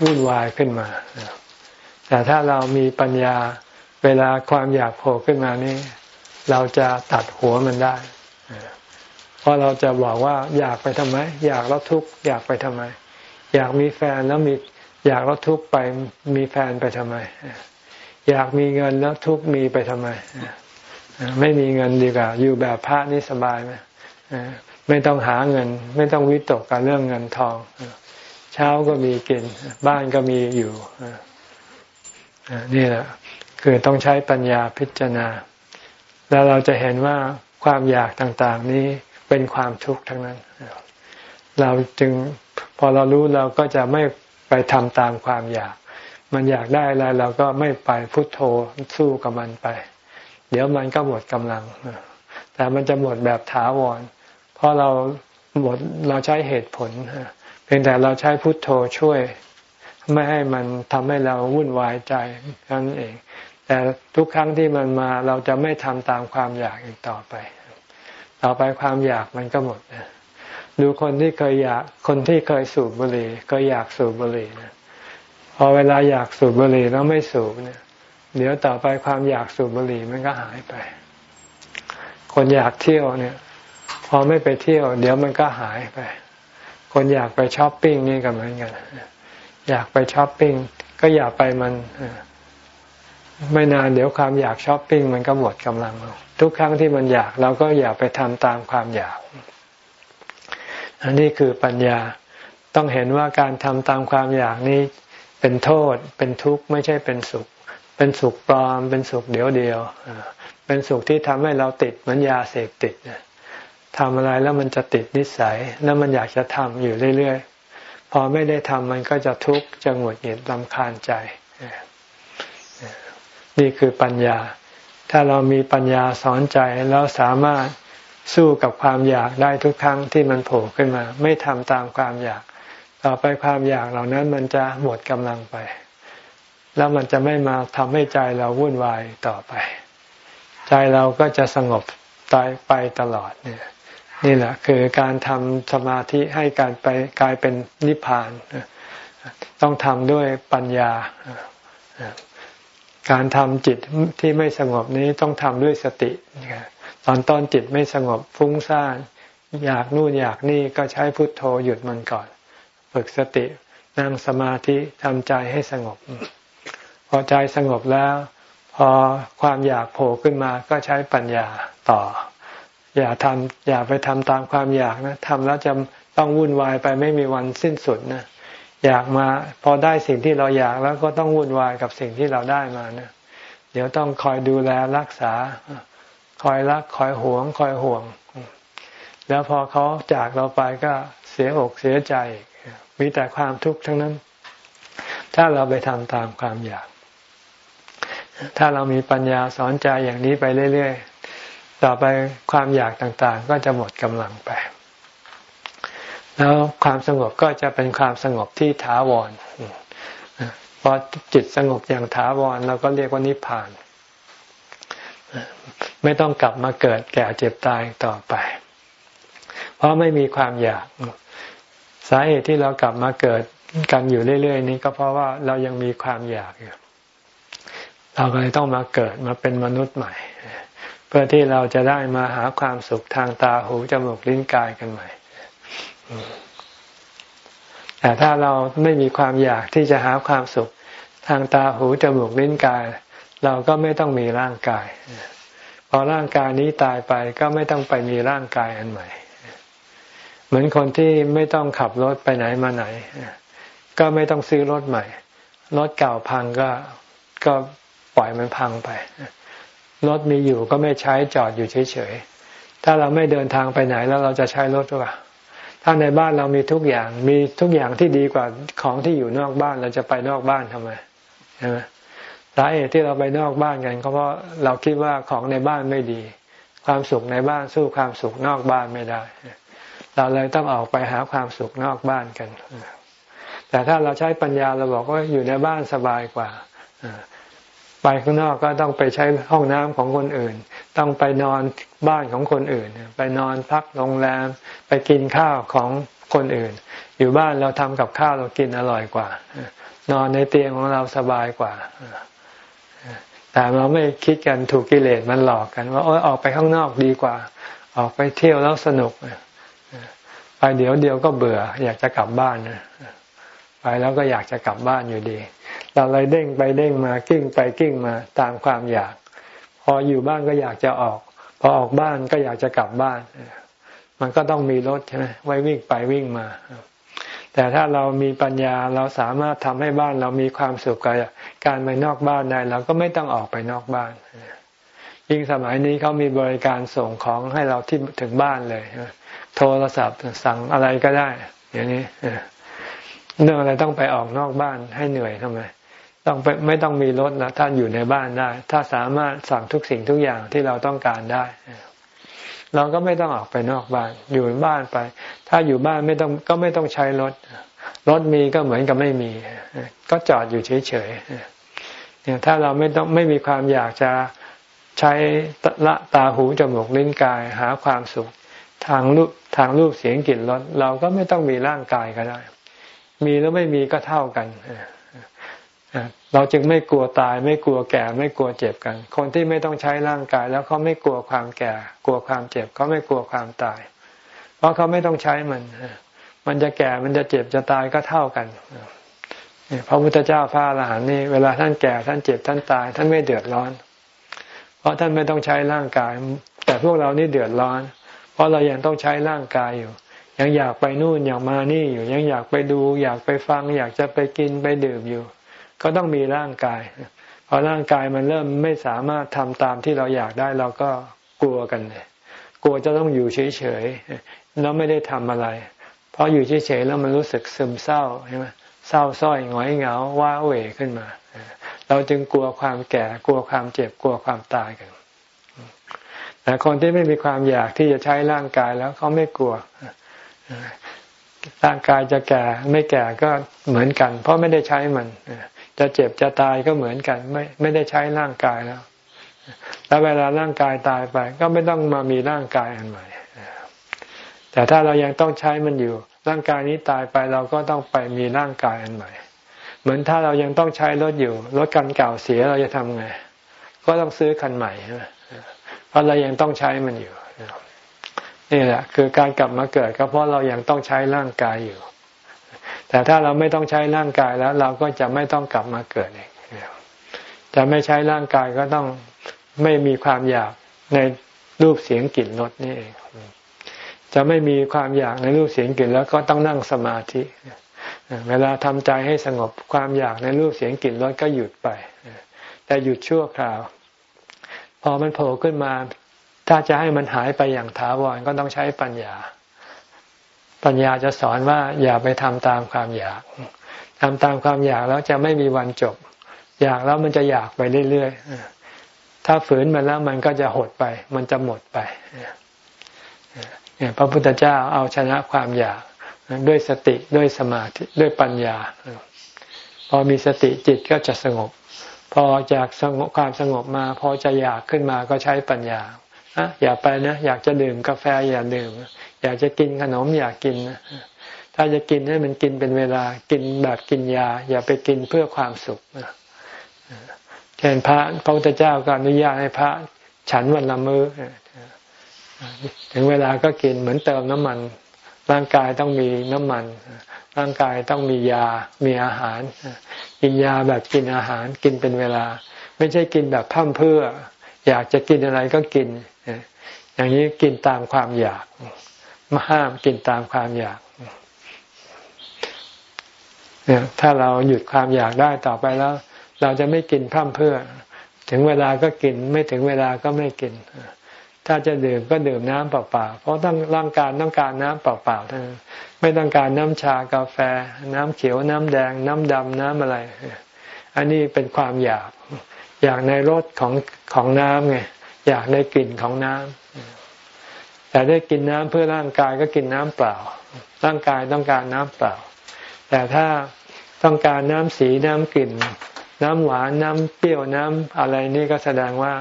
[SPEAKER 1] วุ่นวายขึ้นมา แต่ถ้าเรามีปัญญาเวลาความอยากโผล่ขึ้นมานี่ เราจะตัดหัวมันได้ เพราะเราจะบอกว่าอยากไปทำไม อยากแล้วทุกข์อยากไปทำไม อยากมีแฟนแล้วมีอยากแล้วทุกข์ไปมีแฟนไปทำไม อยากมีเงินแล้วทุกข์มีไปทำไม ไม่มีเงินดีกว่า อยู่แบบพระนี่สบายไหม ไม่ต้องหาเงิน ไม่ต้องวิตกกับเรื่องเงินทอง เช้าก็มีกิน บ้านก็มีอยู่นี่แหละคือต้องใช้ปัญญาพิจารณา แล้วเราจะเห็นว่าความอยากต่างๆ นี้เป็นความทุกข์ทั้งนั้น เราจึงพอเรารู้เราก็จะไม่ไปทำตามความอยาก มันอยากได้อะไรเราก็ไม่ไปพุโทโธสู้กับมันไป เดี๋ยวมันก็หมดกำลัง แต่มันจะหมดแบบถาวร เพราะเราหมดเราใช้เหตุผลเพียงแต่เราใช้พุทโธช่วย ไม่ให้มันทำให้เราวุ่นวายใจนั่นเอง แต่ทุกครั้งที่มันมาเราจะไม่ทำตามความอยากอีกต่อไป ต่อไปความอยากมันก็หมดดูคนที่เคยอยากคนที่เคยสูบบุหรี่ก็อยากสูบบุหรี่นะพอเวลาอยากสูบบุหรี่แล้วไม่สูบเนี่ย เดี๋ยวต่อไปความอยากสูบบุหรี่มันก็หายไป คนอยากเที่ยวเนี่ย พอไม่ไปเที่ยว เดี๋ยวมันก็หายไป คนอยากไปช้อปปิ้งนี่ก็เหมือนกัน อยากไปช้อปปิ้งก็อย่าไปมัน ไม่นานเดี๋ยวความอยากช้อปปิ้งมันก็หมดกำลังทุกครั้งที่มันอยากเราก็อย่าไปทำตามความอยากอันนี้คือปัญญาต้องเห็นว่าการทำตามความอยากนี้เป็นโทษ เป็นทุกข์ไม่ใช่เป็นสุข เป็นสุขปลอม เป็นสุขเดียวเดียวเป็นสุขที่ทำให้เราติดเหมือนยาเสพติด ทำอะไรแล้วมันจะติดนิสัย แล้วมันอยากจะทำอยู่เรื่อยๆ พอไม่ได้ทำมันก็จะทุกข์จะหงุดหงิดลำคาญใจ นี่คือปัญญา ถ้าเรามีปัญญาสอนใจแล้วสามารถสู้กับความอยากได้ทุกครั้งที่มันโผล่ขึ้นมา ไม่ทำตามความอยาก ต่อไปความอยากเหล่านั้นมันจะหมดกำลังไป แล้วมันจะไม่มาทำให้ใจเราวุ่นวายต่อไป ใจเราก็จะสงบตายไปตลอดเนี่ย นี่แหละคือการทำสมาธิให้การไปกลายเป็นนิพพาน ต้องทำด้วยปัญญา การทำจิตที่ไม่สงบนี้ต้องทำด้วยสติ ตอนต้นจิตไม่สงบฟุ้งซ่านอยากนู่นอยากนี่ก็ใช้พุทโธหยุดมันก่อน ฝึกสตินั่งสมาธิทำใจให้สงบ พอใจสงบแล้ว พอความอยากโผล่ขึ้นมาก็ใช้ปัญญาต่อ อย่าทำอย่าไปทำตามความอยากนะทำแล้วจะต้องวุ่นวายไปไม่มีวันสิ้นสุดนะอยากมาพอได้สิ่งที่เราอยากแล้วก็ต้องวุ่นวายกับสิ่งที่เราได้มานะเดี๋ยวต้องคอยดูแลรักษา คอยรักคอยหวง คอยห่วง แล้วพอเขาจากเราไปก็เสียอกเสียใจ มีแต่ความทุกข์ทั้งนั้น ถ้าเราไปทำตามความอยาก ถ้าเรามีปัญญาสอนใจอย่างนี้ไปเรื่อยๆ ต่อไปความอยากต่างๆ ก็จะหมดกำลังไป แล้วความสงบก็จะเป็นความสงบที่ถาวรพอจิตสงบอย่างถาวรเราก็เรียกว่านิพพาน ไม่ต้องกลับมาเกิดแก่เจ็บตายต่อไป เพราะไม่มีความอยาก สาเหตุที่เรากลับมาเกิดกันอยู่เรื่อยๆ นี้ก็เพราะว่าเรายังมีความอยากอยู่เราก็เลยต้องมาเกิดมาเป็นมนุษย์ใหม่ เพื่อที่เราจะได้มาหาความสุขทางตาหูจมูกลิ้นกายกันใหม่แต่ถ้าเราไม่มีความอยากที่จะหาความสุขทางตาหูจมูกลิ้นกาย เราก็ไม่ต้องมีร่างกายพอร่างกายนี้ตายไปก็ไม่ต้องไปมีร่างกายอันใหม่ เหมือนคนที่ไม่ต้องขับรถไปไหนมาไหน ก็ไม่ต้องซื้อรถใหม่ รถเก่าพังก็ก็ปล่อยมันพังไป รถมีอยู่ก็ไม่ใช้จอดอยู่เฉยๆ ถ้าเราไม่เดินทางไปไหนแล้วเราจะใช้รถหรือเปล่า ถ้าในบ้านเรามีทุกอย่าง มีทุกอย่างที่ดีกว่าของที่อยู่นอกบ้านเราจะไปนอกบ้านทำไมใช่ไหมสาเหตุที่เราไปนอกบ้านกันก็เพราะเราคิดว่าของในบ้านไม่ดี ความสุขในบ้านสู้ความสุขนอกบ้านไม่ได้ เราเลยต้องออกไปหาความสุขนอกบ้านกัน แต่ถ้าเราใช้ปัญญาเราบอกว่าอยู่ในบ้านสบายกว่า ไปข้างนอกก็ต้องไปใช้ห้องน้ำของคนอื่น ต้องไปนอนบ้านของคนอื่น ไปนอนพักโรงแรม ไปกินข้าวของคนอื่น อยู่บ้านเราทำกับข้าวเรากินอร่อยกว่า นอนในเตียงของเราสบายกว่า แต่เราไม่คิดกันถูกกิเลสมันหลอกกัน ว่าโอ้ยออกไปข้างนอกดีกว่า ออกไปเที่ยวแล้วสนุกไปเดี๋ยวเดียวก็เบื่อ อยากจะกลับบ้านไปแล้วก็อยากจะกลับบ้านอยู่ดี เราเลยเด้งไปเด้งมากิ้งไปกิ้งมาตามความอยาก พออยู่บ้านก็อยากจะออก พอออกบ้านก็อยากจะกลับบ้าน มันก็ต้องมีรถใช่ไหมไว้วิ่งไปวิ่งมา แต่ถ้าเรามีปัญญาเราสามารถทำให้บ้านเรามีความสุขกับการไปนอกบ้านได้เราก็ไม่ต้องออกไปนอกบ้านยิ่งสมัยนี้เขามีบริการส่งของให้เราที่ถึงบ้านเลยโทรศัพท์สั่งอะไรก็ได้อย่างนี้เรื่องอะไรต้องไปออกนอกบ้านให้เหนื่อยทำไม ต้องไปไม่ต้องมีรถนะถ้าอยู่ในบ้านได้ ถ้าสามารถสั่งทุกสิ่งทุกอย่างที่เราต้องการได้ เราก็ไม่ต้องออกไปนอกบ้าน อยู่บ้านไป ถ้าอยู่บ้านไม่ต้องก็ไม่ต้องใช้รถ รถมีก็เหมือนกับไม่มี ก็จอดอยู่เฉยๆเนี่ยถ้าเราไม่ต้องไม่มีความอยากจะใช้ละตาหูจมูกลิ้นกายหาความสุข ทางรูปทางรูปเสียงกลิ่นรสเราก็ไม่ต้องมีร่างกายก็ได้ มีแล้วไม่มีก็เท่ากันเเราจึงไม่กลัวตาย ไม่กลัวแก่ ไม่กลัวเจ็บกัน คนที่ไม่ต้องใช้ร่างกาย แล้วเขาไม่กลัวความแก่ กลัวความเจ็บเขาไม่กลัวความตาย เพราะเขาไม่ต้องใช้มัน มันจะแก่มันจะเจ็บจะตายก็เท่ากันพระพุทธเจ้าพระอรหันต์นี่เวลาท่านแก่ท่านเจ็บท่านตาย ท่านไม่เดือดร้อน เพราะท่านไม่ต้องใช้ร่างกาย แต่พวกเรานี่เดือดร้อน เพราะเรายังต้องใช้ร่างกายอยู่ ยังอยากไปนู่นอยากมานี่อยู่ ยังอยากไปดู อยากไปฟัง อยากจะไปกินไปดื่มอยู่ ก็ต้องมีร่างกายพอร่างกายมันเริ่มไม่สามารถทำตามที่เราอยากได้เราก็กลัวกันเลยกลัวจะต้องอยู่เฉยๆแล้วไม่ได้ทำอะไร เพราะอยู่เฉยๆแล้วมันรู้สึกซึมเศร้าใช่ไหมเศร้าส้อยหงอยเหงาว้าเหวขึ้นมา เราจึงกลัวความแก่กลัวความเจ็บกลัวความตายกันแต่คนที่ไม่มีความอยากที่จะใช้ร่างกายแล้วเขาไม่กลัวร่างกายจะแก่ไม่แก่ก็เหมือนกัน เพราะไม่ได้ใช้มัน จะเจ็บจะตายก็เหมือนกัน ไม่ไม่ได้ใช้ร่างกายแล้ว แล้วเวลาร่างกายตายไป ก็ไม่ต้องมามีร่างกายอันใหม่แต่ถ้าเรายังต้องใช้มันอยู่ ร่างกายนี้ตายไปเราก็ต้องไปมีร่างกายอันใหม่ เหมือนถ้าเรายังต้องใช้รถอยู่รถคันเก่าเสียเราจะทำไง ก็ต้องซื้อคันใหม่ใช่ไหมเพราะเรายังต้องใช้มันอยู่นี่แหละคือการกลับมาเกิดก็เพราะเรายังต้องใช้ร่างกายอยู่ แต่ถ้าเราไม่ต้องใช้ร่างกายแล้ว เราก็จะไม่ต้องกลับมาเกิดเองจะไม่ใช้ร่างกายก็ต้องไม่มีความอยากในรูปเสียงกลิ่นรสนี่เอง จะไม่มีความอยากในรูปเสียงกลิ่นแล้วก็ต้องนั่งสมาธิ เวลาทำใจให้สงบความอยากในรูปเสียงกลิ่นรสก็หยุดไป แต่หยุดชั่วคราว พอมันโผล่ขึ้นมา ถ้าจะให้มันหายไปอย่างถาวรก็ต้องใช้ปัญญา ปัญญาจะสอนว่าอย่าไปทำตามความอยากทำตามความอยากแล้วจะไม่มีวันจบ อยากแล้วมันจะอยากไปเรื่อยๆถ้าฝืนมันแล้วมันก็จะหดไป มันจะหมดไปเนี่ยพระพุทธเจ้าเอาชนะความอยากด้วยสติด้วยสมาธิด้วยปัญญา พอมีสติจิตก็จะสงบ พอจากสงบความสงบมา พอจะอยากขึ้นมาก็ใช้ปัญญาอย่าไปนะ อยากจะดื่มกาแฟอย่าดื่ม อยากจะกินขนมอยากกิน ถ้าจะกินให้มันกินเป็นเวลากินแบบกินยา อย่าไปกินเพื่อความสุขเช่นพระพระพุทธเจ้าก็อนุญาตให้พระฉันวันละมือ้อถึงเวลาก็กินเหมือนเติมน้ำมัน ร่างกายต้องมีน้ำมัน ร่างกายต้องมียา มีอาหาร กินยาแบบกินอาหาร กินเป็นเวลา ไม่ใช่กินแบบพั่มเพื่อ อยากจะกินอะไรก็กิน อย่างนี้กินตามความอยาก มาห้ามกินตามความอยากเนี่ยถ้าเราหยุดความอยากได้ต่อไปแล้ว เราจะไม่กินพร่ำเพื่อ ถึงเวลาก็กินไม่ถึงเวลาก็ไม่กิน ถ้าจะดื่มก็ดื่มน้ำเปล่าๆเพราะต้องร่างกายต้องการน้ำเปล่าๆท่านไม่ต้องการน้ำชากาแฟ น้ำเขียวน้ำแดง น้ำดำน้ำอะไร อันนี้เป็นความอยาก อยากในรสของของน้ำไงอยากในกลิ่นของน้ำ แต่ได้กินน้ำเพื่อร่างกายก็กินน้ำเปล่า ร่างกายต้องการน้ำเปล่า แต่ถ้าต้องการน้ำสีน้ำกลิ่น น้ำหวานน้ำเปรี้ยวน้ำอะไรนี่ก็แสดงว่า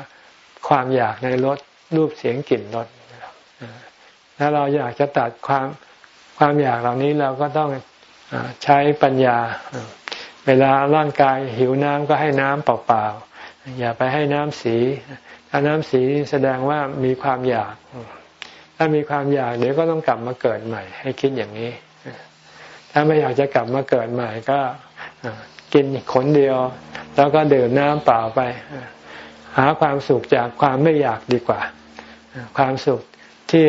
[SPEAKER 1] ความอยากในรสรูปเสียงกลิ่นรสถ้าเราอยากจะตัดความความอยากเหล่านี้เราก็ต้องใช้ปัญญา เวลาร่างกายหิวน้ำก็ให้น้ำเปล่าๆอย่าไปให้น้ำสีถ้าน้ำสีแสดงว่ามีความอยาก ถ้ามีความอยากเดี๋ยวก็ต้องกลับมาเกิดใหม่ ให้คิดอย่างนี้ ถ้าไม่อยากจะกลับมาเกิดใหม่ก็กินขนเดียว แล้วก็ดื่มน้ำเปล่าไป หาความสุขจากความไม่อยากดีกว่า ความสุขที่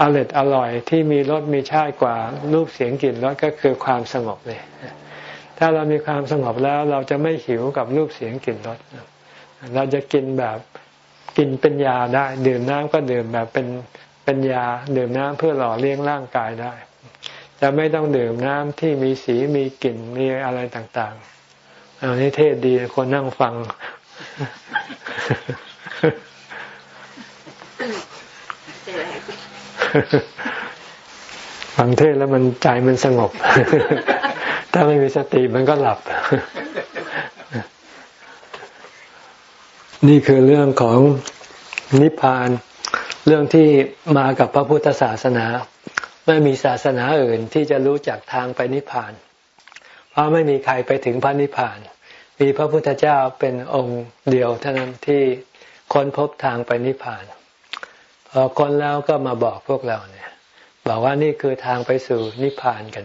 [SPEAKER 1] อร่อยอร่อยที่มีรสมีชาติกว่ารูปเสียงกลิ่นรสก็คือความสงบเลย ถ้าเรามีความสงบแล้วเราจะไม่หิวกับรูปเสียงกลิ่นรสเราจะกินแบบกินเป็นยาได้ ดื่มน้ำก็ดื่มแบบเป็น เป็นยาดื่มน้ำเพื่อหล่อเลี้ยงร่างกายได้ จะไม่ต้องดื่มน้ำที่มีสีมีกลิ่นมีอะไรต่างๆอันนี้เทศดีคนนั่งฟัง ฟังเทศแล้วมันใจมันสงบ ถ้าไม่มีสติมันก็หลับนี่คือเรื่องของนิพพาน เรื่องที่มากับพระพุทธศาสนา ไม่มีศาสนาอื่นที่จะรู้จักทางไปนิพพาน เพราะไม่มีใครไปถึงพระนิพพาน มีพระพุทธเจ้าเป็นองค์เดียวเท่านั้นที่ค้นพบทางไปนิพพานพอค้นแล้วก็มาบอกพวกเราเนี่ย บอกว่านี่คือทางไปสู่นิพพานกัน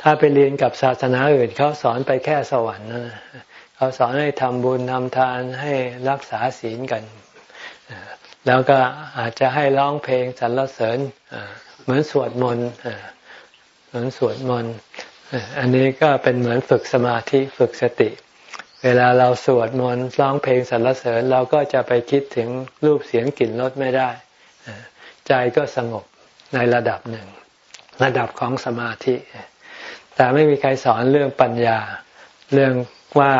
[SPEAKER 1] ถ้าไปเรียนกับศาสนาอื่นเขาสอนไปแค่สวรรค์นะเขาสอนให้ทำบุญทำทานให้รักษาศีลกัน แล้วก็อาจจะให้ร้องเพลงสรรเสริญเหมือนสวดมนต์เหมือนสวดมนต์อันนี้ก็เป็นเหมือนฝึกสมาธิฝึกสติ เวลาเราสวดมนต์ร้องเพลงสรรเสริญเราก็จะไปคิดถึงรูปเสียงกลิ่นรสไม่ได้ ใจก็สงบในระดับหนึ่ง ระดับของสมาธิ แต่ไม่มีใครสอนเรื่องปัญญา เรื่องว่า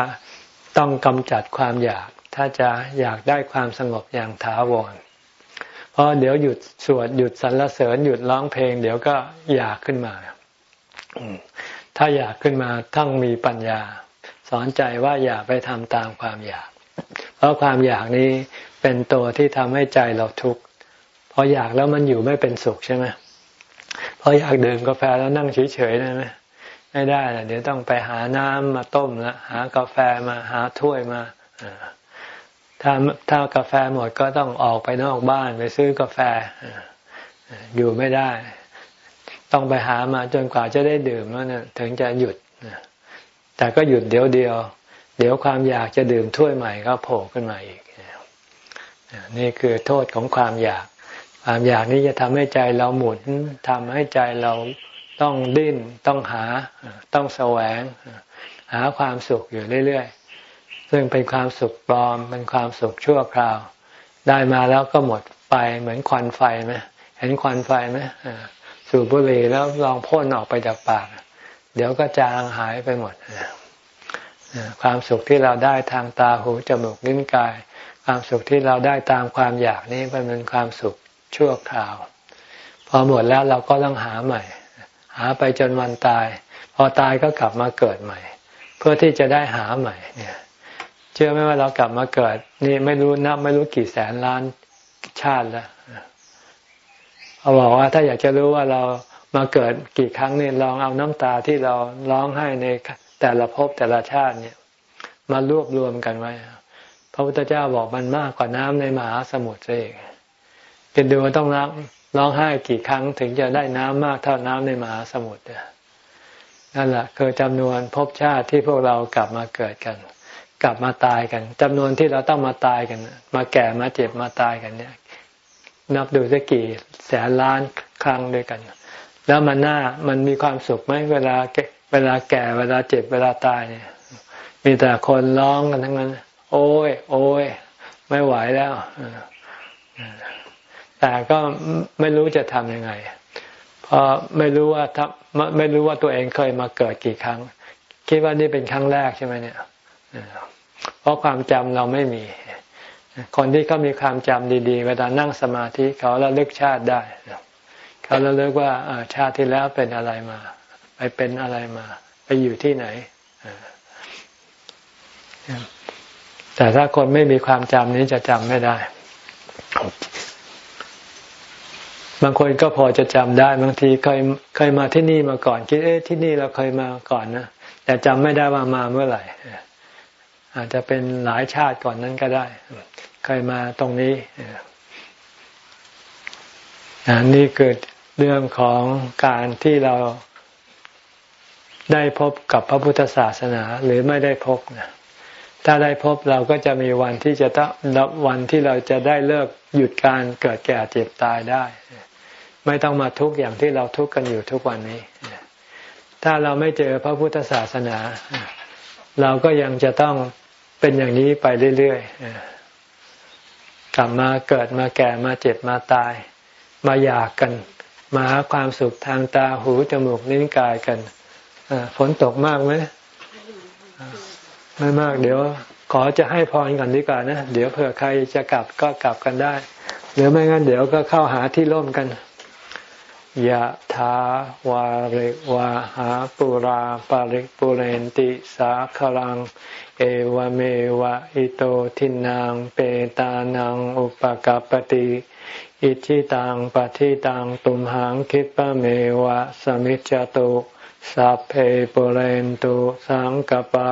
[SPEAKER 1] ต้องกำจัดความอยาก ถ้าจะอยากได้ความสงบอย่างถาวรเพราะเดี๋ยวหยุดสวดหยุดสรรเสริญหยุดร้องเพลง เดี๋ยวก็อยากขึ้นมาถ้าอยากขึ้นมาต้องมีปัญญา สอนใจว่าอย่าไปทำตามความอยาก เพราะความอยากนี้เป็นตัวที่ทำให้ใจเราทุกข์พออยากแล้วมันอยู่ไม่เป็นสุขใช่ไหมพออยากดื่มกาแฟแล้วนั่งเฉยๆได้ไหมไม่ได้ละเดี๋ยวต้องไปหาน้ำมาต้มละหากาแฟมาหาถ้วยมา ถ้าถ้ากาแฟหมดก็ต้องออกไปนอกบ้านไปซื้อกาแฟ อยู่ไม่ได้ ต้องไปหามาจนกว่าจะได้ดื่มแล้วเนี่ยถึงจะหยุดแต่ก็หยุดเดี๋ยวเดียว เดี๋ยวความอยากจะดื่มถ้วยใหม่ก็โผล่ขึ้นมาอีกนี่คือโทษของความอยาก ความอยากนี้จะทำให้ใจเราหมุนทำให้ใจเราต้องดิ้น ต้องหา ต้องแสวง หาความสุขอยู่เรื่อยๆ ซึ่งเป็นความสุขปลอมเป็นความสุขชั่วคราว ได้มาแล้วก็หมดไปเหมือนควันไฟไหมเห็นควันไฟไหมสูบบุหรี่แล้วลองพ่นออกไปจากปาก เดี๋ยวก็จางหายไปหมดความสุขที่เราได้ทางตาหูจมูกลิ้นกาย ความสุขที่เราได้ตามความอยากนี้มันเป็นความสุขชั่วคราว พอหมดแล้วเราก็ต้องหาใหม่ หาไปจนวันตาย พอตายก็กลับมาเกิดใหม่ เพื่อที่จะได้หาใหม่เนี่ย เชื่อไหมว่าเรากลับมาเกิด นี่ไม่รู้นับไม่รู้กี่แสนล้านชาติแล้วเขาบอกว่าถ้าอยากจะรู้ว่าเรามาเกิดกี่ครั้งเนี่ยลองเอาน้ำตาที่เราร้องให้ในแต่ละภพแต่ละชาติเนี่ย มารวบรวมกันไว้พระพุทธเจ้าบอกมันมากกว่าน้ำในมหาสมุทรเองจะดูว่าต้องรับร้องไห้กี่ครั้งถึงจะได้น้ำมากเท่าน้ำในมหาสมุทรนั่นแหละคือจำนวนภพชาติที่พวกเรากลับมาเกิดกัน กลับมาตายกันจำนวนที่เราต้องมาตายกัน มาแก่มาเจ็บมาตายกันเนี่ย นับดูสักกี่แสนล้านครั้งด้วยกัน แล้วมันน่ามันมีความสุขไหมเวลาเวลาแก่เวลาเจ็บเวลาตายเนี่ย มีแต่คนร้องกันทั้งนั้น โอ้ย โอ้ย ไม่ไหวแล้วแต่ก็ไม่รู้จะทำยังไงเพราะไม่รู้ว่าถ้าไม่รู้ว่าตัวเองเคยมาเกิดกี่ครั้ง คิดว่านี่เป็นครั้งแรกใช่ไหมเนี่ย เพราะความจำเราไม่มี คนที่เขามีความจำดีๆ เวลานั่งสมาธิเขาระลึกชาติได้เขาระลึกว่าชาติที่แล้วเป็นอะไรมา ไปเป็นอะไรมา ไปอยู่ที่ไหนแต่ถ้าคนไม่มีความจำนี้จะจำไม่ได้ บางคนก็พอจะจำได้ บางทีเคยเคยมาที่นี่มาก่อน คิดเอ๊ะที่นี่เราเคยมาก่อนนะแต่จำไม่ได้ว่ามาเมื่อไหร่ อาจจะเป็นหลายชาติก่อนนั้นก็ได้ เคยมาตรงนี้นนี้เกิดเรื่องของการที่เราได้พบกับพระพุทธศาสนาหรือไม่ได้พบนะถ้าได้พบเราก็จะมีวันที่จะต้องวันที่เราจะได้เลิกหยุดการเกิดแก่เจ็บตายได้ ไม่ต้องมาทุกข์อย่างที่เราทุกข์กันอยู่ทุกวันนี้ ถ้าเราไม่เจอพระพุทธศาสนา เราก็ยังจะต้อง เป็นอย่างนี้ไปเรื่อยๆกลับมาเกิดมาแก่มาเจ็บมาตาย มาอยากกัน มาหาความสุขทางตาหูจมูกลิ้นกายกันฝนตกมากไหมไม่มากเดี๋ยว ขอจะให้พรกันดีกว่านะ เดี๋ยวเผื่อใครจะกลับก็กลับกันได้หรือไม่งั้นเดี๋ยวก็เข้าหาที่ร่มกัน ยะถาวาริวาหาปุราปาริปุเรนติสาคลัง เอวเมวะอิโตทินังเปตานังอุปกาปติอิชิตังปฏิตังตุมหังคิปะเมวะสมิจจตุสัพเพปุเรนตุสังกปา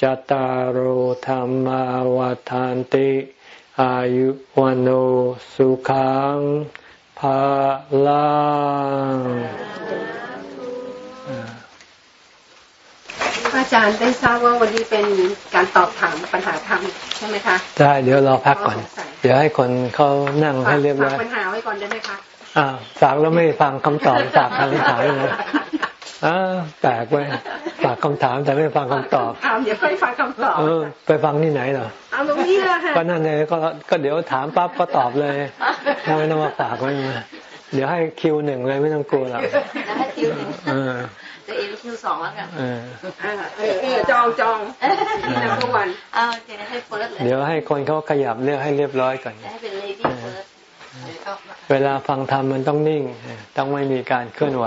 [SPEAKER 1] จตารโหธรรมาวาทานติ อายุวันโอสุขังภาลัง
[SPEAKER 3] อาจารย์ได้ทราบว่าวันนี้เป็นการตอบถามปัญหาธรรมใช่ไหมคะ
[SPEAKER 1] ได้เดี๋ยวรอพักก่อน เดี๋ยวให้คนเขานั่งให้เรียบร้อย
[SPEAKER 3] ปัญหาไว้ก่อนได้ไหมคะ
[SPEAKER 1] อ่าฝากแล้วไม่ฟังคำตอบฝากคำถามเลย อ่าแปลกไปฝากคำถามแต่ไม่ฟังคำตอบ
[SPEAKER 3] ถามเดี๋ยวค่อยฟังคำตอบเออ
[SPEAKER 1] ไปฟังที่ไหนเหรอ
[SPEAKER 3] เอาตรงนี้ละค่ะ
[SPEAKER 1] ก็นั่นเลยก็ก็เดี๋ยวถามปั๊บก็ตอบเลยไม่ต้องมาฝากไว้เดี๋ยวให้คิวหนึ่งเลยไม่ต้องกลัวหรอก
[SPEAKER 2] ให้คิวหนึ่งเออจะเอ็นคิวสองแล้วกันเออ
[SPEAKER 3] เออจองจองนักวัน
[SPEAKER 2] เอาเดี๋ยวให้ first เลย
[SPEAKER 1] เดี๋ยวให้คนเขาขยับเรียกให้เรียบร้อยก่อน
[SPEAKER 2] ให้เป็น lady first
[SPEAKER 1] เวลาฟังธรรมมันต้องนิ่ง ต้องไม่มีการเคลื่อนไหว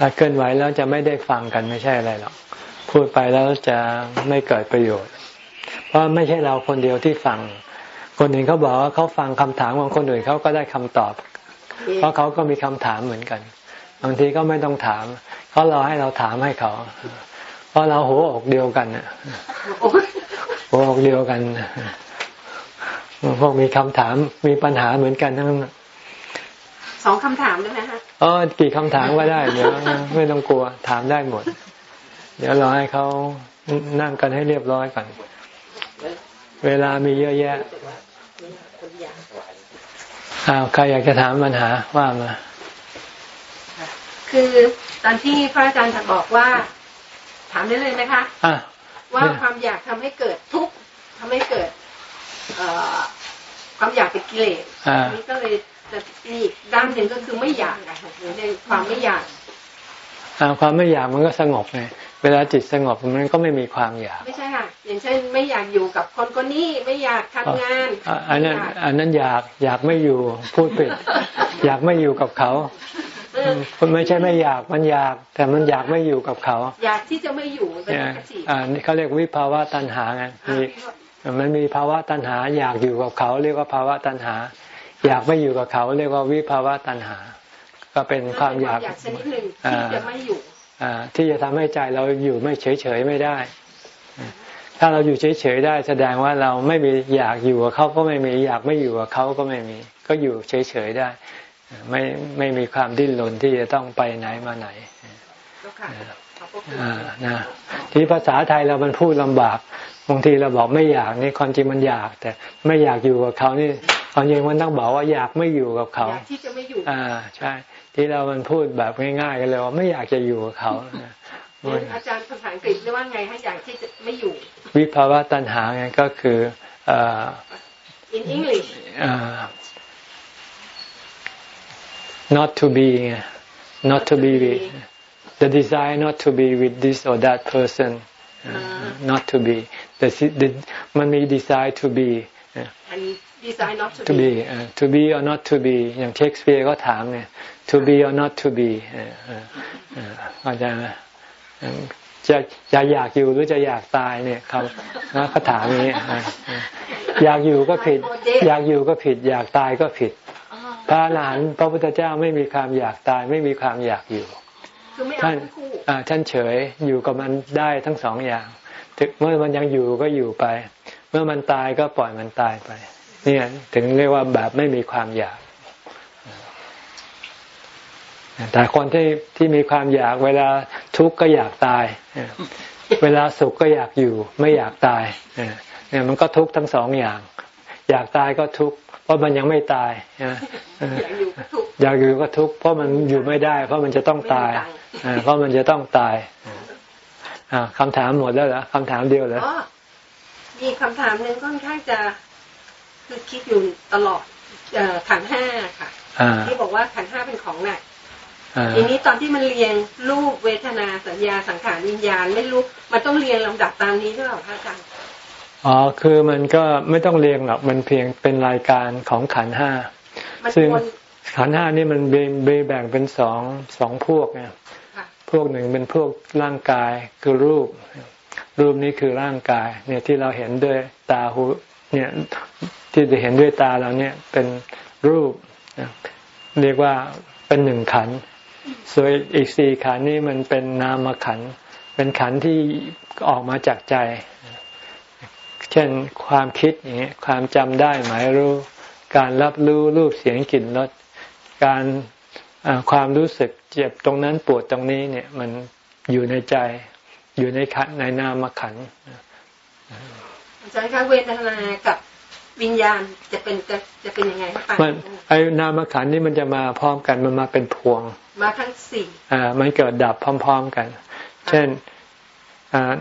[SPEAKER 1] ถ้าเคลื่อนไหวแล้วจะไม่ได้ฟังกันไม่ใช่อะไรหรอกพูดไปแล้วจะไม่เกิดประโยชน์ เพราะไม่ใช่เราคนเดียวที่ฟัง คนอื่นเขาบอกว่าเขาฟังคำถามของคนอื่นเขาก็ได้คำตอบ เพราะเขาก็มีคำถามเหมือนกัน บางทีก็ไม่ต้องถามเขารอให้เราถามให้เขา เพราะเราหัวอกเดียวกันหัวอกเดียวกันพวกมีคำถามมีปัญหาเหมือนกันทั้งนั้น
[SPEAKER 3] สองคำถามได้ไหมคะ อ๋อ
[SPEAKER 1] กี่คำถามก็ได้เดี๋ยวไม่ต้องกลัวถามได้หมด เดี๋ยวรอให้เขานั่งกันให้เรียบร้อยก่อน เวลามีเยอะแยะอ้าวใครอยากจะถามปัญหาว่ามา
[SPEAKER 3] คือตอนที่พระอาจารย์บอกว่า ถามได้เลยไหมคะะว่าความอยากทำให้เกิดทุกข์ทำให้เกิดความอยากเป็นกิเลสนี้ก็เลย จะอีกด้านหนึ่งก็คือไม่อยากอะในความไม่อยาก
[SPEAKER 1] ความไม่อยากมันก็สงบไงเวลาจิตสงบมันก็ไม่มีความอยาก
[SPEAKER 3] ไม่ใช่ค่ะอย่างเช่นไม่อยากอยู่กับคนคนนี้ไม่อยากทำงาน
[SPEAKER 1] อันนั้นอันนั้นอยากอยากไม่อยู่พูดผิดอยากไม่อยู่กับเขาคนไม่ใช่ไม่อยากมันอยาก แต่มันอยากไม่อยู่กับเขา
[SPEAKER 3] อยากที่จะไม่อยู่เป็น
[SPEAKER 1] อ่านี่เขาเรียกวิภาวะตัณหาไงมีมันมีภาวะตัณหา อยากอยู่กับเขา เรียกว่าภาวะตัณหา อยากไม่อยู่กับเขาเรียกว่าวิภาวะตัณหา ก็เป็นความอยาก
[SPEAKER 3] ชนิดหนึ่งที่จะไม่อยู่
[SPEAKER 1] ที่จะทำให้ใจเราอยู่ไม่เฉยเฉยไม่ได้ ถ้าเราอยู่เฉยเฉยได้ แสดงว่าเราไม่มีอยากอยู่กับเขาก็ไม่มีอยากไม่อยู่กับเขาก็ไม่มี ก็อยู่เฉยเฉยได้ ไม่ไม่มีความดิ้นรนที่จะต้องไปไหนมาไหนนะที่ภาษาไทยเรามันพูดลำบาก บางทีเราบอกไม่อยากนี่ความจริงมันอยาก แต่ไม่อยากอยู่กับเขานี่ความจริงมันต้องบอกว่าอยากไม่อยู่กับเขา
[SPEAKER 3] อยากที่จะไม่อยู่
[SPEAKER 1] อ่าใช่ ที่เรามันพูดแบบง่ายๆกันเลยว่าไม่อยากจะอยู่กับเขา
[SPEAKER 3] อาจารย์ภาษาอังกฤษเรียกว่าไงให้อยากที่จะไม่อยู่
[SPEAKER 1] วิภาวะตัณหาไงก็คืออ่า
[SPEAKER 3] in English
[SPEAKER 1] อ่า not to be not to be with the desire not to be with this or that person not to be the the มันมี desire to be
[SPEAKER 3] desire not to
[SPEAKER 1] be to be or not to be อย่างเชคสเปียร์ก็ถามเนี่ย to be or not to be เข้าใจไหมจะจะอยากอยู่หรือจะอยากตายเนี่ยครับนะเขาถามนี้อยากอยู่ก็ผิด อยากอยู่ก็ผิด อยากตายก็ผิด พระอรหันต์พระพุทธเจ้าไม่มีความอยากตาย ไม่มีความอยากอยู่ ท่านท่านเฉยอยู่กับมันได้ทั้งสองอย่างถึงเมื่อมันยังอยู่ก็อยู่ไป เมื่อมันตายก็ปล่อยมันตายไปเนี่ยถึงเรียกว่าแบบไม่มีความอยาก แต่คนที่ที่มีความอยาก เวลาทุกข์ก็อยากตาย เวลาสุขก็อยากอยู่ ไม่อยากตายเนี่ยมันก็ทุกข์ทั้งสองอย่าง อยากตายก็ทุกข์เพ ราะมันยังไม่ตายอยากอยู่ก็ทุกข์เพราะมันอยู่ไม่ได้ เพราะมันจะต้องตายเพราะมันจะต้องตายคำถามหมดแล้วเหรอคำถามเดียวเหรอ
[SPEAKER 3] มีคำถามหนึ่งค่อนข้างจะคือคิดอยู่ตลอดขันห้าค่ะที่บอกว่าขันห้าเป็นของหนักทีนี้ตอนที่มันเรียงรูปเวทนาสัญญาสังขารวิญญาณไม่รู้มันต้องเรียงลำดับตามนี้หรือเปล่าพระอาจารย์
[SPEAKER 1] อ๋อ คือมันก็ไม่ต้องเรียงหรอก มันเพียงเป็นรายการของขันห้า ซึ่งขันห้านี่มันเบแบ่งเป็นสองสองพวกเนี่ยพวกหนึ่งเป็นพวกร่างกายคือรูป รูปนี้คือร่างกาย เนี่ยที่เราเห็นด้วยตาหูเนี่ยที่จะเห็นด้วยตาเราเนี่ยเป็นรูป เรียกว่าเป็นหนึ่งขันส่วนอีกสี่ขันนี้มันเป็นนามขันเป็นขันที่ออกมาจากใจ เช่นความคิดอย่างเงี้ยความจำได้หมายรู้ การรับรู้รูปเสียงกลิ่นรสการความรู้สึกเจ็บตรงนั้นปวดตรงนี้เนี่ย มันอยู่ในใจ อยู่ในขันในนามขัน
[SPEAKER 3] อาจารย์คะเวทนากับวิญญาณจะเป็นจะจะเป็นยังไงคะ
[SPEAKER 1] มันไอ้นามขันนี่มันจะมาพร้อมกันมันมาเป็นพวง
[SPEAKER 3] มาทั้งสี่
[SPEAKER 1] อ่ามันเกิดดับพร้อม ๆกัน เช่น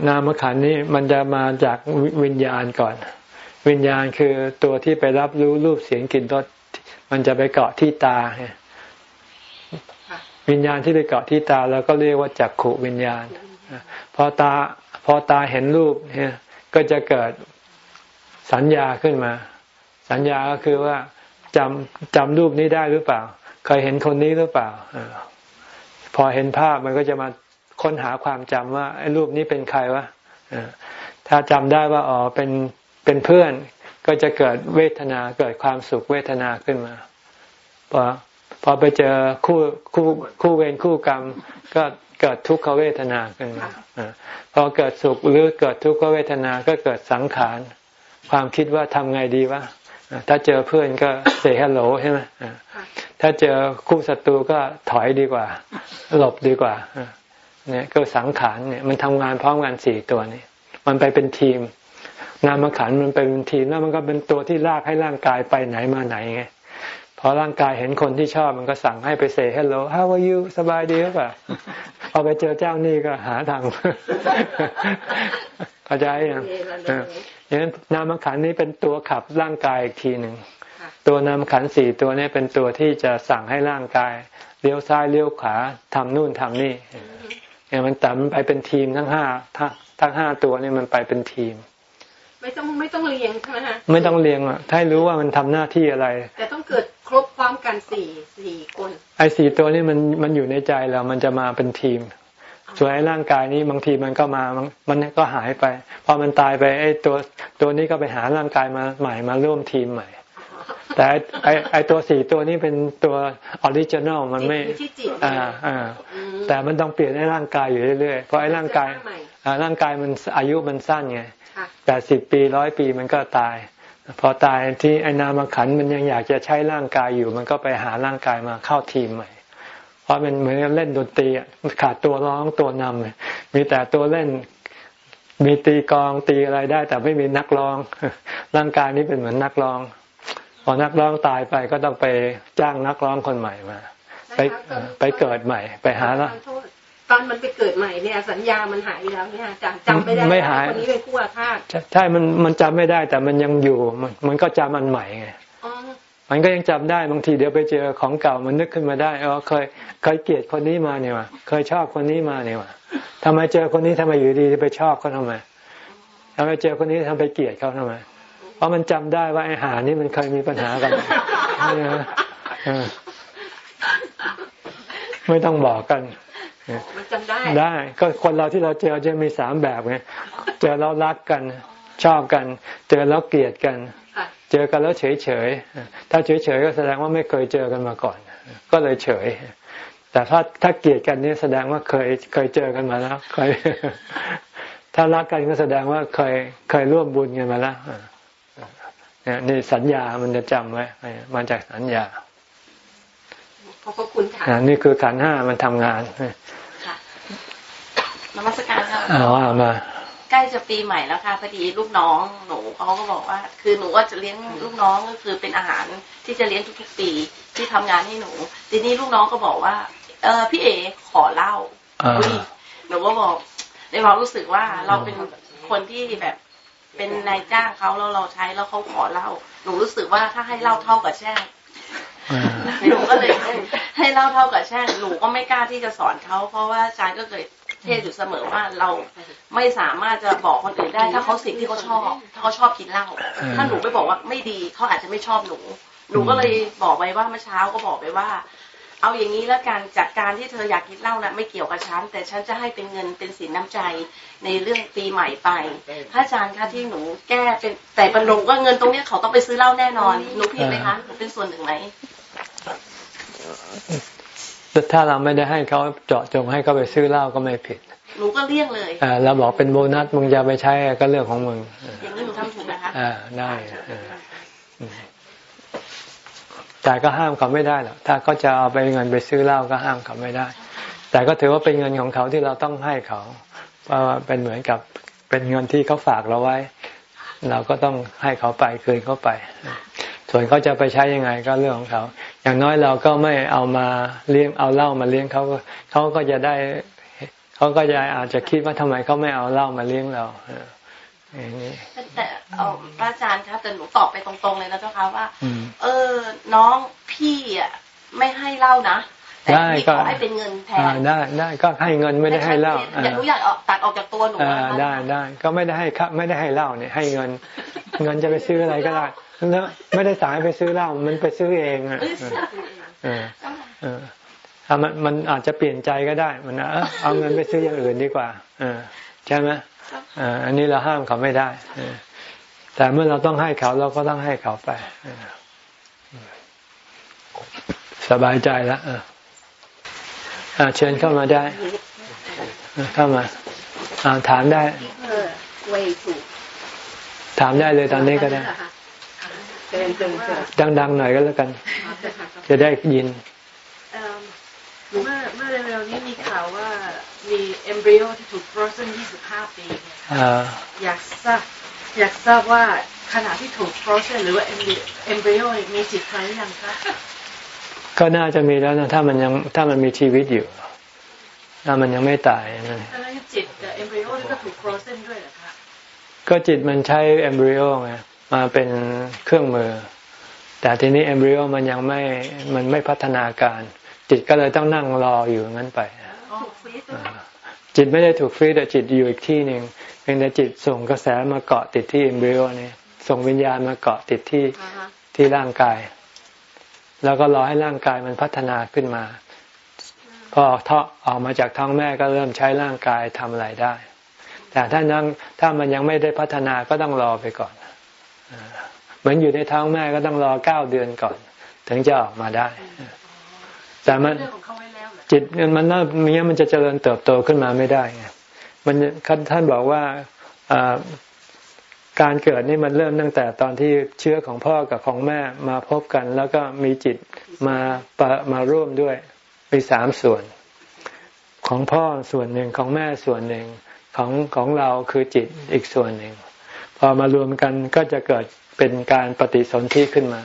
[SPEAKER 1] นามขันนี้มันจะมาจากวิญญาณก่อน วิญญาณคือตัวที่ไปรับรู้รูปเสียงกลิ่นรสมันจะไปเกาะที่ตาวิญญาณที่ไปเกาะที่ตาแล้วก็เรียกว่าจักขุวิญญาณพอตาพอตาเห็นรูปเนี่ยก็จะเกิดสัญญาขึ้นมา สัญญาก็คือว่าจำจำรูปนี้ได้หรือเปล่า เคยเห็นคนนี้หรือเปล่า พอเห็นภาพมันก็จะมา ค้นหาความจำว่าไอ้รูปนี้เป็นใครวะถ้าจำได้ว่าอ๋อเป็นเป็นเพื่อนก็จะเกิดเวทนาเกิดความสุขเวทนาขึ้นมาพอพอไปเจอคู่คู่คู่เวรคู่กรรม ก็เกิดทุกขเวทนาขึ้นมาพอเกิดสุขหรือเกิดทุกขเวทนาก็เกิดสังขารความคิดว่าทำไงดีวะถ้าเจอเพื่อนก็เสียฮัลโหลใช่ไหมถ้าเจอคู่ศัตรูก็ถอยดีกว่า หลบดีกว่า เนี่ยก็สังขารเนี่ยมันทำงานพร้อมกันสี่ตัวนี้มันไปเป็นทีม นามขันมันเป็นทีมแล้วมันก็เป็นตัวที่ลากให้ร่างกายไปไหนมาไหนไงพอร่างกายเห็นคนที่ชอบมันก็สั่งให้ไปเซฮัลโหล how are you สบายดีหรือเปล่าพอไปเจอเจ้านี่ก็หาทางเข้าใจยังอย่างนั้นนามขันนี้เป็นตัวขับร่างกายอีกทีหนึ่ง ตัวนามขันสี่ตัวนี้เป็นตัวที่จะสั่งให้ร่างกายเลี้ยวซ้ายเลี้ยวขวาทำนู่นทำนี่ เนี่ยมันแต่มันไปเป็นทีมทั้งห้าทั้งห้าตัวนี่มันไปเป็นทีม
[SPEAKER 3] ไม่ต้องไม่ต้องเรียงใช่ไหมฮะ
[SPEAKER 1] ไม่ต้องเรียงอะถ้ารู้ว่ามันทำหน้าที่อะไร
[SPEAKER 3] แต่ต้องเกิดครบพร้อมกันสี่สี่คน
[SPEAKER 1] ไอ้สี่ตัวนี่มันมันอยู่ในใจเรามันจะมาเป็นทีมส่วนไอ้ร่างกายนี้บางทีมันก็มา มันก็หายไป พอมันตายไปไอ้ตัวตัวนี้ก็ไปหาร่างกายมาใหม่มาร่วมทีมใหม่ แต่ไอ้ไอ้ตัวสี่ตัวนี้เป็นตัว original มันไม่อ่าอ่าแต่มันต้องเปลี่ยนให้ร่างกายอยู่เรื่อยๆเพราะไอ้ร่างกายร่างกายมันอายุมันสั้นไงแปดสิบปีร้อยปีมันก็ตาย พอตายที่ไอ้นามขันธ์มันยังอยากจะใช้ร่างกายอยู่ มันก็ไปหาร่างกายมาเข้าทีมใหม่เพราะมันเหมือนเล่นดนตรีขาดตัวร้องตัวนำมีแต่ตัวเล่นมีตีกลองตีอะไรได้ แต่ไม่มีนักร้อง ร่างกายนี้เป็นเหมือนนักร้องพ อนักร้องตายไปก็ต้องไปจ้างนักร้องคนใหม่มา ไปไปเกิดใหม่ ไปหาแล้ว
[SPEAKER 3] ตอนมันไปเกิดใหม่เนี่ยสัญญามันหายแล้วเนี่ยจำจำไม่ได้ไม่หายคนนี้เป็นคู่อาฆาต
[SPEAKER 1] ใช่มันมันจำไม่ได้แต่มันยังอยู่มันมันก็จำมันใหม่ไงมันก็ยังจำได้บางทีเดี๋ยวไปเจอของเก่ามันนึกขึ้นมาได้เออเคยเคยเกลียดคนนี้มาเนี่ยวะเคยชอบคนนี้มาเนี่ยวะทำไมเจอคนนี้ทำไมอยู่ดีไปชอบเขาทำไมทำไมเจอคนนี้ทำไปเกลียดเขาทำไม เพราะมันจำได้ว่าไอ้หานี่มันเคยมีปัญหากันไม่ต้องบอกกัน
[SPEAKER 3] มันจำได้
[SPEAKER 1] ได้ก็คนเราที่เราเจอจะมีสามแบบไงเจอแล้วรักกันชอบกัน เจอแล้วเกลียดกัน เจอกันแล้วเฉยเฉยถ้าเฉยเฉยก็แสดงว่าไม่เคยเจอกันมาก่อน ก็เลยเฉย แต่ถ้าถ้าเกลียดกันนี่แสดงว่าเคยเคยเจอกันมาแล้วเคยถ้ารักกันก็แสดงว่าเคยเคยร่วมบุญกันมาแล้ว นี่สัญญามันจะจำไว้มาจากสัญญา
[SPEAKER 3] ขอบคุณ
[SPEAKER 1] ค่ะนี่คือขันห้ามันทำงาน
[SPEAKER 2] ค่ะนมัสการค่ะ
[SPEAKER 1] อ๋อมา
[SPEAKER 2] ใกล้จะปีใหม่แล้วค่ะพอดีลูกน้องหนูเขาก็บอกว่า คือหนูก็จะเลี้ยงลูกน้องก็คือเป็นอาหารที่จะเลี้ยงทุกๆปีที่ทำงานให้หนู ทีนี้ลูกน้องก็บอกว่า เออพี่เอขอเล่าหนูก็บอกในความรู้สึกว่าเราเป็นคนที่แบบ เป็นนายจ้างเขาแล้วเราใช้แล้วเขาขอเล่าหนูรู้สึกว่าถ้าให้เล่าเท่ากับแช่งหนูก็เลยให้เล่าเท่ากับแช่งหนูก็ไม่กล้าที่จะสอนเขาเพราะว่าอาจารย์ก็เคยเทศอยู่เสมอว่าเราไม่สามารถจะบอกคนอื่นได้ ถ้าเขาสิ่งที่เขาชอบ ถ้าเขาชอบกินเหล้าถ้าหนูไม่บอกว่าไม่ดีเขาอาจจะไม่ชอบหนู หนูก็เลยบอกไว้ว่าเมื่อเช้าก็บอกไปว่า เอาอย่างนี้แล้วกันจากการที่เธออยากกินเหล้านะไม่เกี่ยวกับฉันแต่ฉันจะให้เป็นเงินเป็นสินน้ำใจในเรื่องปีใหม่ไปพระอาจารย์คะที่หนูแก้เป็นแต่บรรลุว่าเงินตรงนี้เขาต้องไปซื้อเหล้าแน่นอนหนูผิดไหมคะหนูเป็นส่วนหนึ่งไหม
[SPEAKER 1] ถ้าเราไม่ได้ให้เขาเจาะจงให้เขาไปซื้อเหล้าก็ไม่ผิด
[SPEAKER 2] หนูก็เลี่ยงเลย
[SPEAKER 1] อ่าเราบอกเป็นโบนัสมึงจะไปใช้ก็เรื่องของมึง
[SPEAKER 2] อย่างนี้หนูทำถูกนะคะ
[SPEAKER 1] อ่าได้ แต่ก็ห้ามเขาไม่ได้หรอกถ้าเขาจะเอาไปเงินไปซื้อเหล้าก็ห้ามเขาไม่ได้ แต่ก็ถือว่าเป็นเงินของเขาที่เราต้องให้เขาเพราะว่าเป็นเหมือนกับเป็นเงินที่เขาฝากเราไว้ เราก็ต้องให้เขาไปคืนเขาไป ส่วนเขาจะไปใช้ยังไงก็เรื่องของเขา อย่างน้อยเราก็ไม่เอามาเลี้ยงเอาเหล้ามาเลี้ยงเขาเขาก็จะได้เขาก็จะอาจจะคิดว่าทำไมเขาไม่เอาเหล้ามาเลี้ยงเรา
[SPEAKER 2] อย่างนี้แต่พระอาจารย์ครับแต่หนูตอบไปตรงๆเลยนะเจ้าค่ะว่า เออ น้องพี่อะไม่ให้เหล้านะได้ก็ให้เป็นเงินแทน
[SPEAKER 1] ได้ได้ก็ให้เงินไม่ได้ให้เหล้า
[SPEAKER 2] อยากรู้อยากออกตัดออกจากตัวหนู
[SPEAKER 1] ได้ได้ก็ไม่ได้ให้ไม่ได้ให้เหล้าเนี่ย ให้เงิน เงินจะไปซื้ออะไรก็ได้แล้วไม่ได้สายไปซื้อเหล้ามันไปซื้อเองอะถ้ามันมันอาจจะเปลี่ยนใจก็ได้ มันนะเอาเงินไปซื้ออย่างอื่นดีกว่าอใช่ไหม อันนี้เราห้ามเขาไม่ได้แต่เมื่อเราต้องให้เขาเราก็ต้องให้เขาไปสบายใจแล้วเชิญเข้ามาได้ เข้ามาถามได้ถามได้เลยตอนนี้ก็ได้ ดังๆหน่อยก็แล้วกัน จะได้ยิน
[SPEAKER 3] เมื่อเมื่อเร็วๆนี้มีข่าวว่า มีเอมบริโอที่ถูกฟรอเซน25 ปีอยากทราบอยากทราบว่าขณะที่ถูกฟรอเซนหรือว่าเอมบริโอมีจิตใจหรือยังคะ
[SPEAKER 1] ก็น่าจะมีแล้วนะถ้ามันยังถ้ามันมีชีวิตอยู่ ถ้ามันยังไม่ตาย
[SPEAKER 3] นะแล้วจิตกับเอมบริโอก็ถูกฟรอเซนด้วยเหรอคะ
[SPEAKER 1] ก็จิตมันใช้เอมบริโอไงมาเป็นเครื่องมือ แต่ทีนี้เอมบริโอมันยังไม่มันไม่พัฒนาการ จิตก็เลยต้องนั่งรออยู่งั้นไป จิตไม่ได้ถูกฟรีแต่จิตอยู่อีกที่หนึ่งเพียงแต่จิตส่งกระแสมาเกาะติดที่เอมบริโอนี่ส่งวิญญาณมาเกาะติดที่ที่ร่างกาย แล้วก็รอให้ร่างกายมันพัฒนาขึ้นมา พอท่อออกมาจากท้องแม่ก็เริ่มใช้ร่างกายทำอะไรได้ แต่ถ้านั่งถ้ามันยังไม่ได้พัฒนาก็ต้องรอไปก่อนเหมือนอยู่ในท้องแม่ก็ต้องรอเก้าเดือนก่อน ถึงจะออกมาได้แต่มัน จิตมันน่ามีมันจะเจริญเติบโตขึ้นมาไม่ได้มันท่านบอกว่าการเกิดนี่มันเริ่มตั้งแต่ตอนที่เชื้อของพ่อกับของแม่มาพบกัน แล้วก็มีจิตมาปะมาร่วมด้วยมีสามส่วน ของพ่อส่วนหนึ่งของแม่ส่วนหนึ่งของของเราคือจิตอีกส่วนหนึ่ง พอมารวมกันก็จะเกิดเป็นการปฏิสนธิขึ้นมา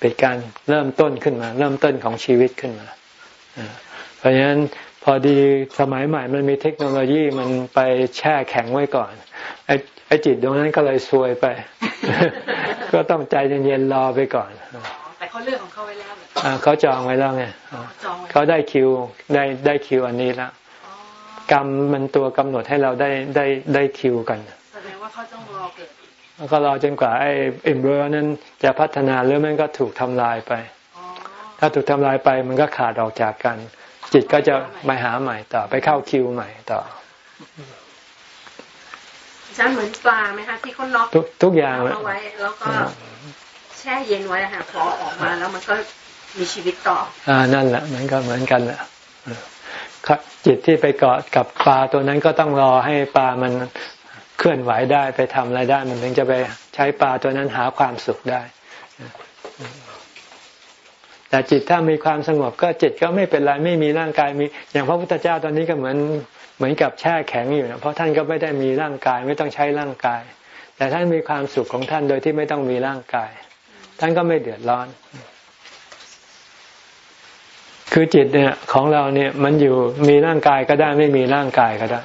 [SPEAKER 1] เป็นการเริ่มต้นขึ้นมา เริ่มต้นของชีวิตขึ้นมา ราะฉะนั้นพอดีสมัยใหม่มันมีเทคโนโลยีมันไปแช่แข็งไว้ก่อนไอ้ไอ้จิตตรงนั้นก็เลยซวยไป ก็ต้องใจเย็นๆรอไปก่อน
[SPEAKER 3] แต่เขาเลือกของเขาไว้แล้ว
[SPEAKER 1] เขาจองไว้แล้วไงเขาได้คิวได้ได้คิวอันนี้แล้วกรรมมันตัวกำหนดให้เราได้ได้ได้คิวกันก็รอจนกว่าไอ้เอมเบอร์นั้นจะพัฒนาหรือมันก็ถูกทำลายไป ถ้าถูกทำลายไปมันก็ขาดออกจากกัน จิตก็จะไปหาใหม่ต่อ ไปเข้าคิวใหม่ต่อ
[SPEAKER 3] จะเหมือนปลาไหมคะที่เขาน็อก
[SPEAKER 1] ทุกอย่าง
[SPEAKER 3] เอาไว้ แล้วก็แช่เย็นไว้ค่ะพอออกมาแล้วมันก็มีชีวิตต่อ
[SPEAKER 1] อ่านั่นแหละมันก็เหมือนกันแหละจิตที่ไปเกาะกับปลาตัวนั้นก็ต้องรอให้ปลามันเคลื่อนไหวได้ไปทำอะไรได้ มันถึงจะไปใช้ปลาตัวนั้นหาความสุขได้ แต่จิตถ้ามีความสงบก็จิตก็ไม่เป็นไรไม่มีร่างกายมี อย่างพระพุทธเจ้าตอนนี้ก็เหมือนเหมือนกับแช่แข็งอยู่นะเพราะท่านก็ไม่ได้มีร่างกายไม่ต้องใช้ร่างกาย แต่ท่านมีความสุขของท่านโดยที่ไม่ต้องมีร่างกาย ท่านก็ไม่เดือดร้อน คือจิตเนี่ยของเราเนี่ยมันอยู่มีร่างกายก็ได้ไม่มีร่างกายก็ได้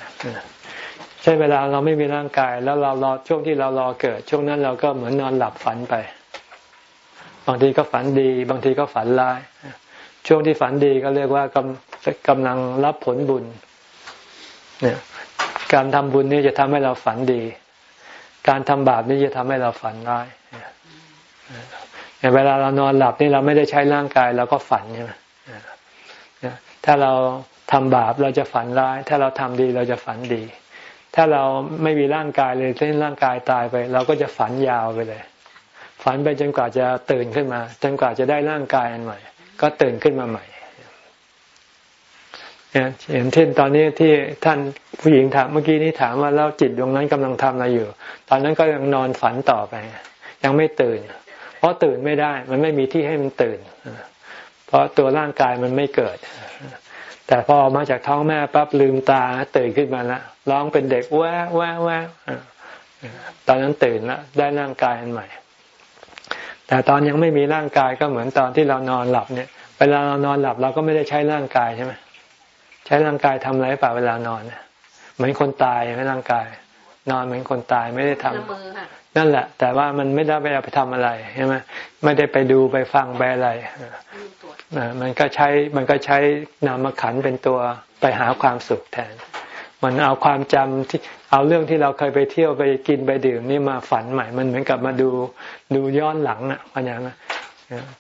[SPEAKER 1] ใช่เวลาเราไม่มีร่างกาย แล้วเรารอช่วงที่เรารอเกิด ช่วงนั้นเราก็เหมือนนอนหลับฝันไป บางทีก็ฝันดี บางทีก็ฝันร้าย ช่วงที่ฝันดีก็เรียกว่ากำกำลังรับผลบุญ เนี่ย การทำบุญนี่จะทำให้เราฝันดี การทำบาปนี่จะทำให้เราฝันร้ายอย่างเวลาเรานอนหลับนี่เราไม่ได้ใช้ร่างกายเราก็ฝันใช่ไหมถ้าเราทำบาปเราจะฝันร้าย ถ้าเราทำดีเราจะฝันดี ถ้าเราไม่มีร่างกายเลยเส้นร่างกายตายไป เราก็จะฝันยาวไปเลย ฝันไปจนกว่าจะตื่นขึ้นมา จนกว่าจะได้ร่างกายอันใหม่ ก็ตื่นขึ้นมาใหม่เห็นเช่นตอนนี้ที่ท่านผู้หญิงถามเมื่อกี้นี้ถามว่าแล้วจิตดวงนั้นกำลังทำอะไรอยู่ ตอนนั้นก็ยังนอนฝันต่อไป ยังไม่ตื่น เพราะตื่นไม่ได้ มันไม่มีที่ให้มันตื่น เพราะตัวร่างกายมันไม่เกิด แต่พอออกมาจากท้องแม่ปั๊บลืมตาตื่นขึ้นมาแล้วร้องเป็นเด็กแวะแวะแวะตอนนั้นตื่นแล้วได้ร่างกายอันใหม่ แต่ตอนยังไม่มีร่างกายก็เหมือนตอนที่เรานอนหลับเนี่ย เวลาเรานอนหลับเราก็ไม่ได้ใช้ร่างกายใช่ไหมใช้ร่างกายทำอะไรป่าเวลานอนเหมือนคนตายไม่ร่างกาย นอนเหมือนคนตายไม่ได้ทำนั่นแหละ แต่ว่ามันไม่ได้ไปเอาไปทำอะไรใช่ไหมไม่ได้ไปดูไปฟังไปอะไรมันก็ใช้มันก็ใช้นามขันเป็นตัวไปหาความสุขแทน มันเอาความจำที่เอาเรื่องที่เราเคยไปเที่ยวไปกินไปดื่มนี่มาฝันใหม่ มันเหมือนกับมาดูดูย้อนหลังอะพอย่างนะ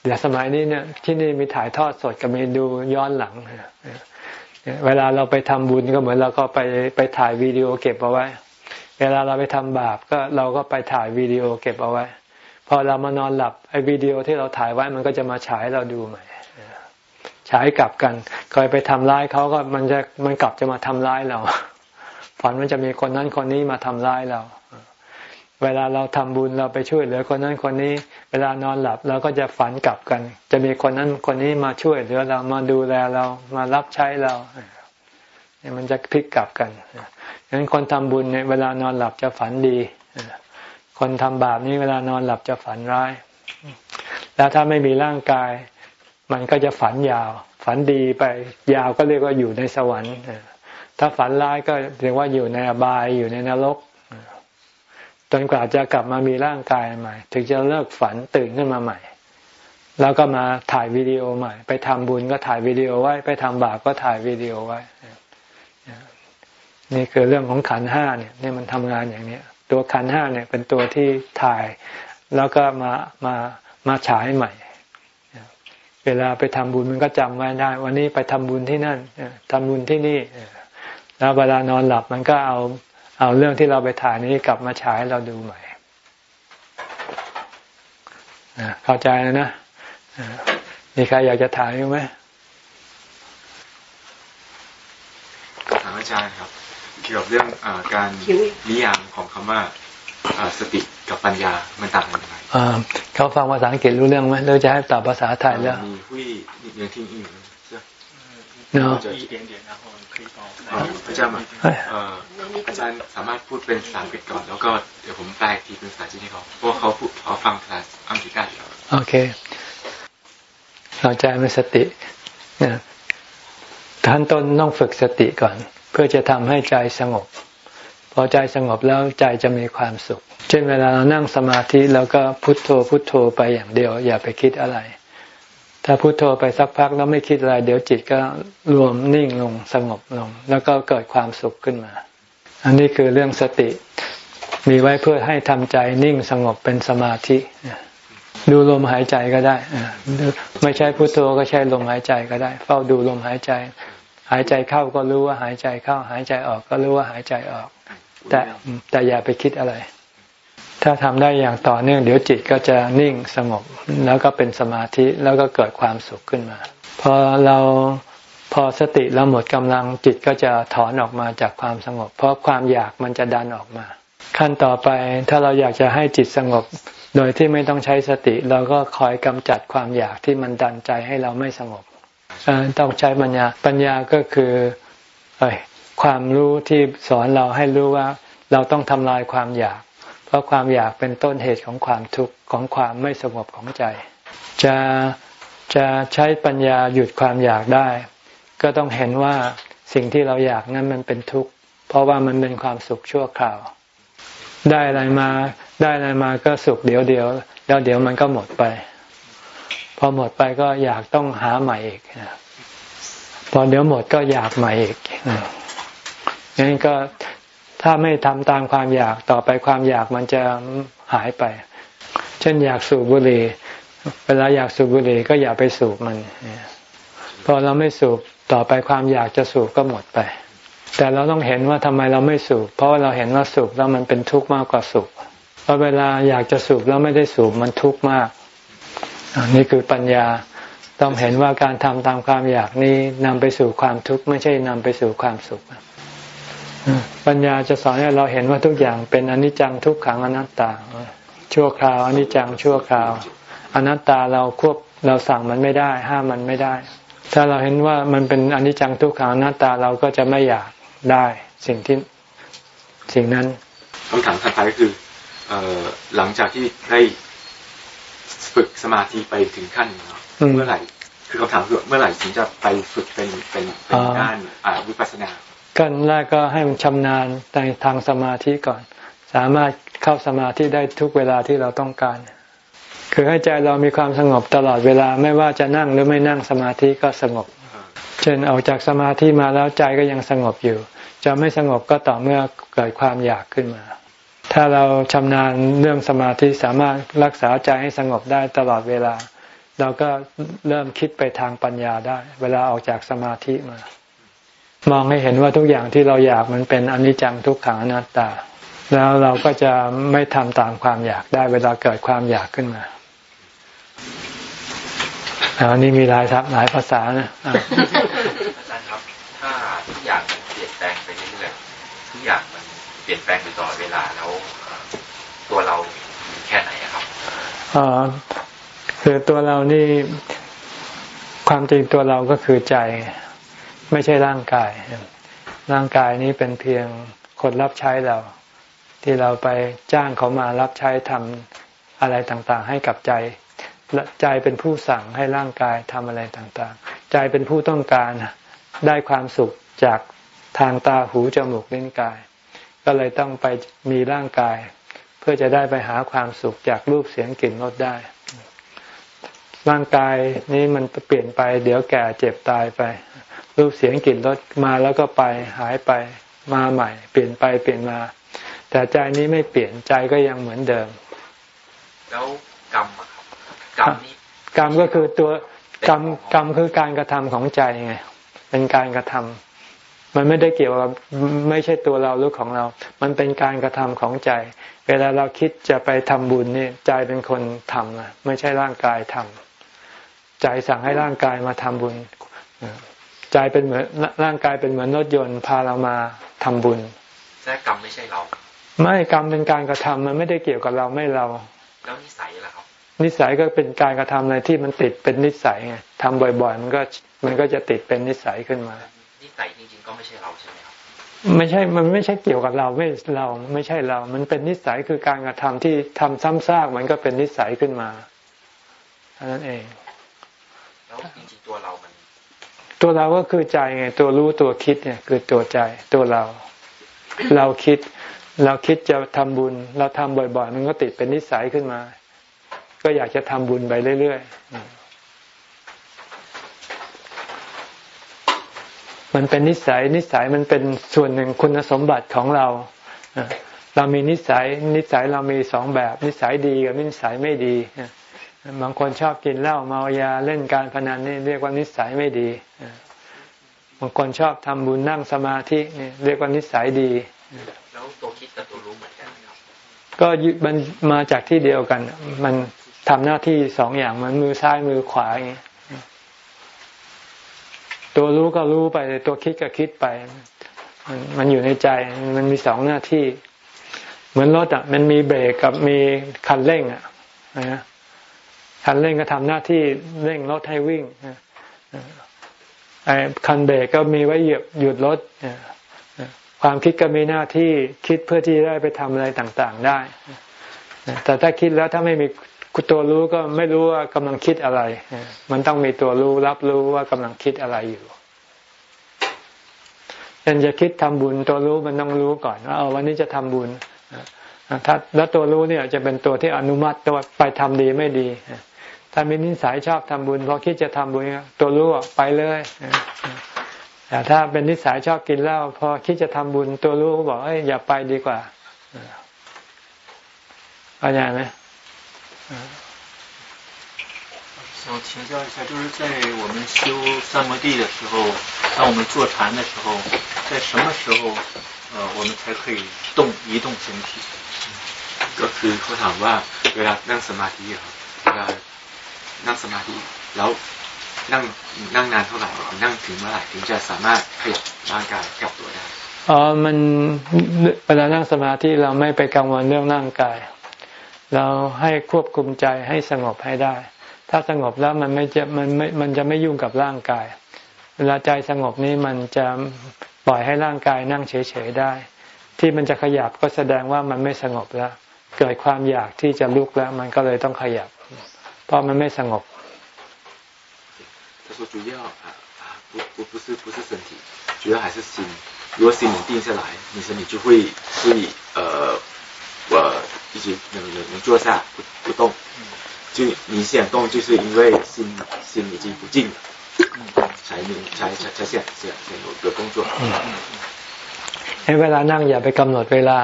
[SPEAKER 1] เดี๋ยวสมัยนี้เนี่ยที่นี่มีถ่ายทอดสดกับมีดูย้อนหลังเวลาเราไปทำบุญก็เหมือนเราก็ไปไปถ่ายวีดีโอเก็บเอาไว้ เวลาเราไปทำบาปก็เราก็ไปถ่ายวีดีโอเก็บเอาไว้ พอเรามานอนหลับไอ้วีดีโอที่เราถ่ายไว้มันก็จะมาฉายเราดูใหม่ฉายกลับกันคอยไปทำร้ายเขาก็มันจะมันกลับจะมาทำร้ายเรา ฝันมันจะมีคนนั้นคนนี้มาทำร้ายเรา เวลาเราทำบุญเราไปช่วยเหลือคนนั้นคนนี้ เวลานอนหลับเราก็จะฝันกลับกัน จะมีคนนั้นคนนี้มาช่วยเหลือเรามาดูแลเรามารับใช้เราเนี่ยมันจะพลิกกลับกันดังนั้นคนทำบุญเนี่ยเวลานอนหลับจะฝันดี คนทำบาปนี้เวลานอนหลับจะฝันร้าย แล้วถ้าไม่มีร่างกาย มันก็จะฝันยาว ฝันดีไปยาวก็เรียกว่าอยู่ในสวรรค์ ถ้าฝันร้ายก็เรียกว่าอยู่ในอบายอยู่ในนรก จนกว่าจะกลับมามีร่างกายใหม่ ถึงจะเลิกฝันตื่นขึ้นมาใหม่ แล้วก็มาถ่ายวิดีโอใหม่ ไปทำบุญก็ถ่ายวิดีโอไว้ ไปทำบาปก็ถ่ายวิดีโอไว้ นี่คือเรื่องของขันห้าเนี่ยนี่มันทำงานอย่างนี้ตัวขันห้าเนี่ยเป็นตัวที่ถ่าย แล้วก็มามามาฉายใหม่เวลาไปทำบุญมันก็จำไว้ได้ วันนี้ไปทำบุญที่นั่นทำบุญที่นี่ แล้วเวลานอนหลับมันก็เอาเอาเรื่องที่เราไปถ่ายนี้กลับมาฉายเราดูใหม่เข้าใจแล้วนะมีใครอยากจะถามไหม
[SPEAKER 4] ถามอาจารย์ครับ เกี่ยวกับเรื่องอการนิยามของคำว่าสติกับปัญญา มันต่างกันยังไง
[SPEAKER 1] เขาฟังภาษาอังกฤษรู้เรื่องไหมหรือจะให้ตอบภาษาไทยแล้ว
[SPEAKER 4] มีผู้หญิงที่อีก
[SPEAKER 1] เนาะ
[SPEAKER 4] อาจารย์อาจารย์สามารถพูดเป็นภาษาอังกฤษก่อน แล้วก็เดี๋ยวผมแปลทีเป็นภาษาจีนให้เขาเพราะเขาพูดเขาฟังภาษาอังกฤษได้แล้ว
[SPEAKER 1] โอเคเราใจไม่สติเนี่ยขั้นต้นต้องฝึกสติก่อน เพื่อจะทำให้ใจสงบ พอใจสงบแล้วใจจะมีความสุข เช่นเวลาเรานั่งสมาธิแล้วก็พุโทโธพุโทโธไปอย่างเดียว อย่าไปคิดอะไร ถ้าพุโทโธไปสักพักแล้วไม่คิดอะไร เดี๋ยวจิตก็รวมนิ่งลงสงบลง แล้วก็เกิดความสุขขึ้นมา อันนี้คือเรื่องสติมีไว้เพื่อให้ทำใจนิ่งสงบเป็นสมาธิ ดูลมหายใจก็ได้ไม่ใช่พุโทโธก็ใช้ลมหายใจก็ได้ เฝ้าดูลมหายใจ หายใจเข้าก็รู้ว่าหายใจเข้า หายใจออกก็รู้ว่าหายใจออก แต่แต่อย่าไปคิดอะไร ถ้าทำได้อย่างต่อเนื่อง เดี๋ยวจิตก็จะนิ่งสงบ แล้วก็เป็นสมาธิแล้วก็เกิดความสุขขึ้นมา พอเราพอสติเราหมดกำลังจิตก็จะถอนออกมาจากความสงบ เพราะความอยากมันจะดันออกมา ขั้นต่อไปถ้าเราอยากจะให้จิตสงบ โดยที่ไม่ต้องใช้สติ เราก็คอยกำจัดความอยากที่มันดันใจให้เราไม่สงบต้องใช้ปัญญาปัญญาก็คือความรู้ที่สอนเราให้รู้ว่า เราต้องทำลายความอยาก เพราะความอยากเป็นต้นเหตุของความทุกข์ของความไม่สงบของใจ จะจะใช้ปัญญาหยุดความอยากได้ ก็ต้องเห็นว่าสิ่งที่เราอยากนั้นมันเป็นทุกข์ เพราะว่ามันเป็นความสุขชั่วคราว ได้อะไรมาได้อะไรมาก็สุขเดี๋ยวเดียวแล้วเดี๋ยวมันก็หมดไป พอหมดไปก็อยากต้องหาใหม่อีกพอเดี๋ยวหมดก็อยากใหม่อีกงั้นก็ ถ้าไม่ทำตามความอยากต่อไปความอยากมันจะหายไป เช่นอยากสูบบุหรี่ เวลาอยากสูบบุหรี่ก็อย่าไปสูบมัน พอเราไม่สูบต่อไปความอยากจะสูบก็หมดไป แต่เราต้องเห็นว่าทำไมเราไม่สูบ เพราะเราเห็นว่าสูบแล้วมันเป็นทุกข์มากกว่าสูบเพราะเวลาอยากจะสูบแล้วไม่ได้สูบมันทุกข์มากนี่คือปัญญาต้องเห็นว่าการทำตามความอยากนี้นำไปสู่ความทุกข์ไม่ใช่นำไปสู่ความสุข ปัญญาจะสอนให้เราเห็นว่าทุกอย่างเป็นอนิจจังทุกขังอนัตตา ชั่วคราวอนิจจังชั่วคราว อนัตตาเราควบเราสั่งมันไม่ได้ ห้ามมันไม่ได้ ถ้าเราเห็นว่ามันเป็นอนิจจังทุกขังอนัตตาเราก็จะไม่อยากได้สิ่งที่สิ่งนั้น
[SPEAKER 4] คำถามถัดไปก็คือเอหลังจากที่ได้ฝึกสมาธิไปถึงขั้นเมื่อไหร่ คือคำถามคือเมื่อไหร่ถึงจะไปฝึกเป็นเป็นเป็นด้านวิปัสสนา
[SPEAKER 1] กันแรกก็ให้มันชำนาญในทางสมาธิก่อน สามารถเข้าสมาธิได้ทุกเวลาที่เราต้องการ คือให้ใจเรามีความสงบตลอดเวลาไม่ว่าจะนั่งหรือไม่นั่งสมาธิก็สงบ เช่นออกจากสมาธิมาแล้วใจก็ยังสงบอยู่ จะไม่สงบก็ต่อเมื่อเกิดความอยากขึ้นมา ถ้าเราชำนาญเรื่องสมาธิสามารถรักษาใจให้สงบได้ตลอดเวลา เราก็เริ่มคิดไปทางปัญญาได้ เวลาออกจากสมาธิมา มองให้เห็นว่าทุกอย่างที่เราอยากมันเป็นอนิจจังทุกขังอนัตตา แล้วเราก็จะไม่ทำตามความอยากได้เวลาเกิดความอยากขึ้นมาอันนี้มีหลายทับหลายภาษานะอา
[SPEAKER 5] จารย์ครับ ถ้าทุกอย่างมันเปลี่ยนแปลงไปเรื่อยๆทุกอย่างมันเปลี่ยนแปลงอยู่ตลอดเวลาแล้ว ตัวเราแค่ไหนครับ
[SPEAKER 1] อ๋อคือตัวเรานี่ความจริงตัวเราก็คือใจ ไม่ใช่ร่างกาย ร่างกายนี้เป็นเพียงคนรับใช้เรา ที่เราไปจ้างเขามารับใช้ทำอะไรต่างๆ ให้กับใจใจเป็นผู้สั่งให้ร่างกายทำอะไรต่างๆ ใจเป็นผู้ต้องการได้ความสุขจากทางตาหูจมูกลิ้นกาย ก็เลยต้องไปมีร่างกาย เพื่อจะได้ไปหาความสุขจากรูปเสียงกลิ่นรสได้ ร่างกายนี้มันเปลี่ยนไป เดี๋ยวแก่เจ็บตายไป รูปเสียงกลิ่นรสมาแล้วก็ไปหายไปมาใหม่ เปลี่ยนไปเปลี่ยนมา แต่ใจนี้ไม่เปลี่ยนใจก็ยังเหมือนเดิม
[SPEAKER 5] แล้วกรรมกรรมนี้
[SPEAKER 1] กรรมก็คือตัวกรรมกรรมคือการกระทำของใจไงเป็นการกระทำมันไม่ได้เกี่ยวกับไม่ใช่ตัวเราหรือของเรา มันเป็นการกระทำของใจ เวลาเราคิดจะไปทำบุญนี่ใจเป็นคนทำนะไม่ใช่ร่างกายทำใจสั่งให้ร่างกายมาทำบุญ ใจเป็นเหมือนร่างกายเป็นเหมือนรถยนต์พาเรามาทำบุญ
[SPEAKER 5] แต่กรรมไม่ใช่เรา
[SPEAKER 1] ไม่กรรมเป็นการกระทำมันไม่ได้เกี่ยวกับเราไม่เรา
[SPEAKER 5] แล้วนิสัยล่ะครับ
[SPEAKER 1] นิสัยก็เป็นการกระทำอะไรที่มันติดเป็นนิสัยไงทำบ่อย ๆ มันก็มันก็จะติดเป็นนิสัยขึ้นมา
[SPEAKER 5] นิสัยจริงๆก็ไม่ใช่เราใช่ไหมครับ
[SPEAKER 1] ไม่ใช่ มันไม่ใช่เกี่ยวกับเราไม่เราไม่ใช่เรา มันเป็นนิสัยคือการกระทำที่ทำซ้ำซากมันก็เป็นนิสัยขึ้นมาเท่านั้นเอง
[SPEAKER 5] แล้วจริงๆตัวเรามัน
[SPEAKER 1] ตัวเราก็คือใจไง ตัวรู้ตัวคิดเนี่ยคือตัวใจ ตัวเรา เราคิด เราคิดจะทำบุญ เราทำบ่อยๆ มันก็ติดเป็นนิสัยขึ้นมา ก็อยากจะทำบุญไปเรื่อยๆมันเป็นนิสัยนิสัยมันเป็นส่วนหนึ่งคุณสมบัติของเราเรามีนิสัยนิสัยเรามีสองแบบ นิสัยดีกับนิสัยไม่ดี บางคนชอบกินเหล้าเมายาเล่นการพนันนี่เรียกว่านิสัยไม่ดีบางคนชอบทำบุญนั่งสมาธินี่เรียกว่านิสัยดี
[SPEAKER 5] แล้วตัวคิดกับตัวรู้เหมือนกันครับ
[SPEAKER 1] ก็มันมาจากที่เดียวกัน มันทำหน้าที่สองอย่างมันมือซ้ายมือขวาอย่างนี้ตัวรู้ก็รู้ไปตัวคิดก็คิดไปมันมันอยู่ในใจมันมีสองหน้าที่ เหมือนรถอะ มันมีเบรกกับมีคันเร่งอะนะ คันเร่งก็ทำหน้าที่เร่งรถให้วิ่งไอ้คันเบรกก็มีไว้เหยียบหยุดรถความคิดก็มีหน้าที่คิดเพื่อที่ได้ไปทำอะไรต่างๆได้ แต่ถ้าคิดแล้วถ้าไม่มีตัวรู้ก็ไม่รู้ว่ากำลังคิดอะไร มันต้องมีตัวรู้รับรู้ว่ากำลังคิดอะไรอยู่ยันจะคิดทำบุญตัวรู้มันต้องรู้ก่อนว่าเอาวันนี้จะทำบุญถ้าแล้วตัวรู้เนี่ยจะเป็นตัวที่อนุมัติตัวไปทำดีไม่ดี ถ้ามีนิสัยชอบทำบุญพอคิดจะทำบุญตัวรู้ไปเลยแต่ถ้าเป็นนิสัยชอบกินเหล้าพอคิดจะทำบุญ ตัวรู้บอกเอ้ยอย่าไปดีกว่าเข้าใจไหม
[SPEAKER 6] 想请教一下，就是在我们修三摩地的时候，当我们坐禅的时候，在什么时候，呃，我们才可以动移动身体？
[SPEAKER 4] ก็คือเขาถามว่าเวลานั่งสมาธิครับเวลา นั่งสมาธิแล้วนั่งนั่งนานเท่าไหร่นั่งถึงเมื่อไหร่ถึงจะสามารถขยับร่างกายกลับตัวได้
[SPEAKER 1] อ๋อมันเวลานั่งสมาธิเราไม่ไปกังวลเรื่องร่างกาย เราให้ควบคุมใจให้สงบให้ได้ ถ้าสงบแล้วมันไม่จะมันไม่มันจะไม่ยุ่งกับร่างกาย เวลาใจสงบนี้มันจะปล่อยให้ร่างกายนั่งเฉยๆได้ ที่มันจะขยับก็แสดงว่ามันไม่สงบแล้ว เกิดความอยากที่จะลุกแล้ว มันก็เลยต้องขยับ เพราะมันไม่สงบ
[SPEAKER 4] 他说主要啊啊不不不是不是身体，主要还是心。如果心能定下来，你身体就会会呃我一直能能能坐下不不动，就你想动，就是因为心心已经不静了，才能才才才想想想有有动作。
[SPEAKER 1] ให้เวลานั่งอย่าไปกำหนดเวลา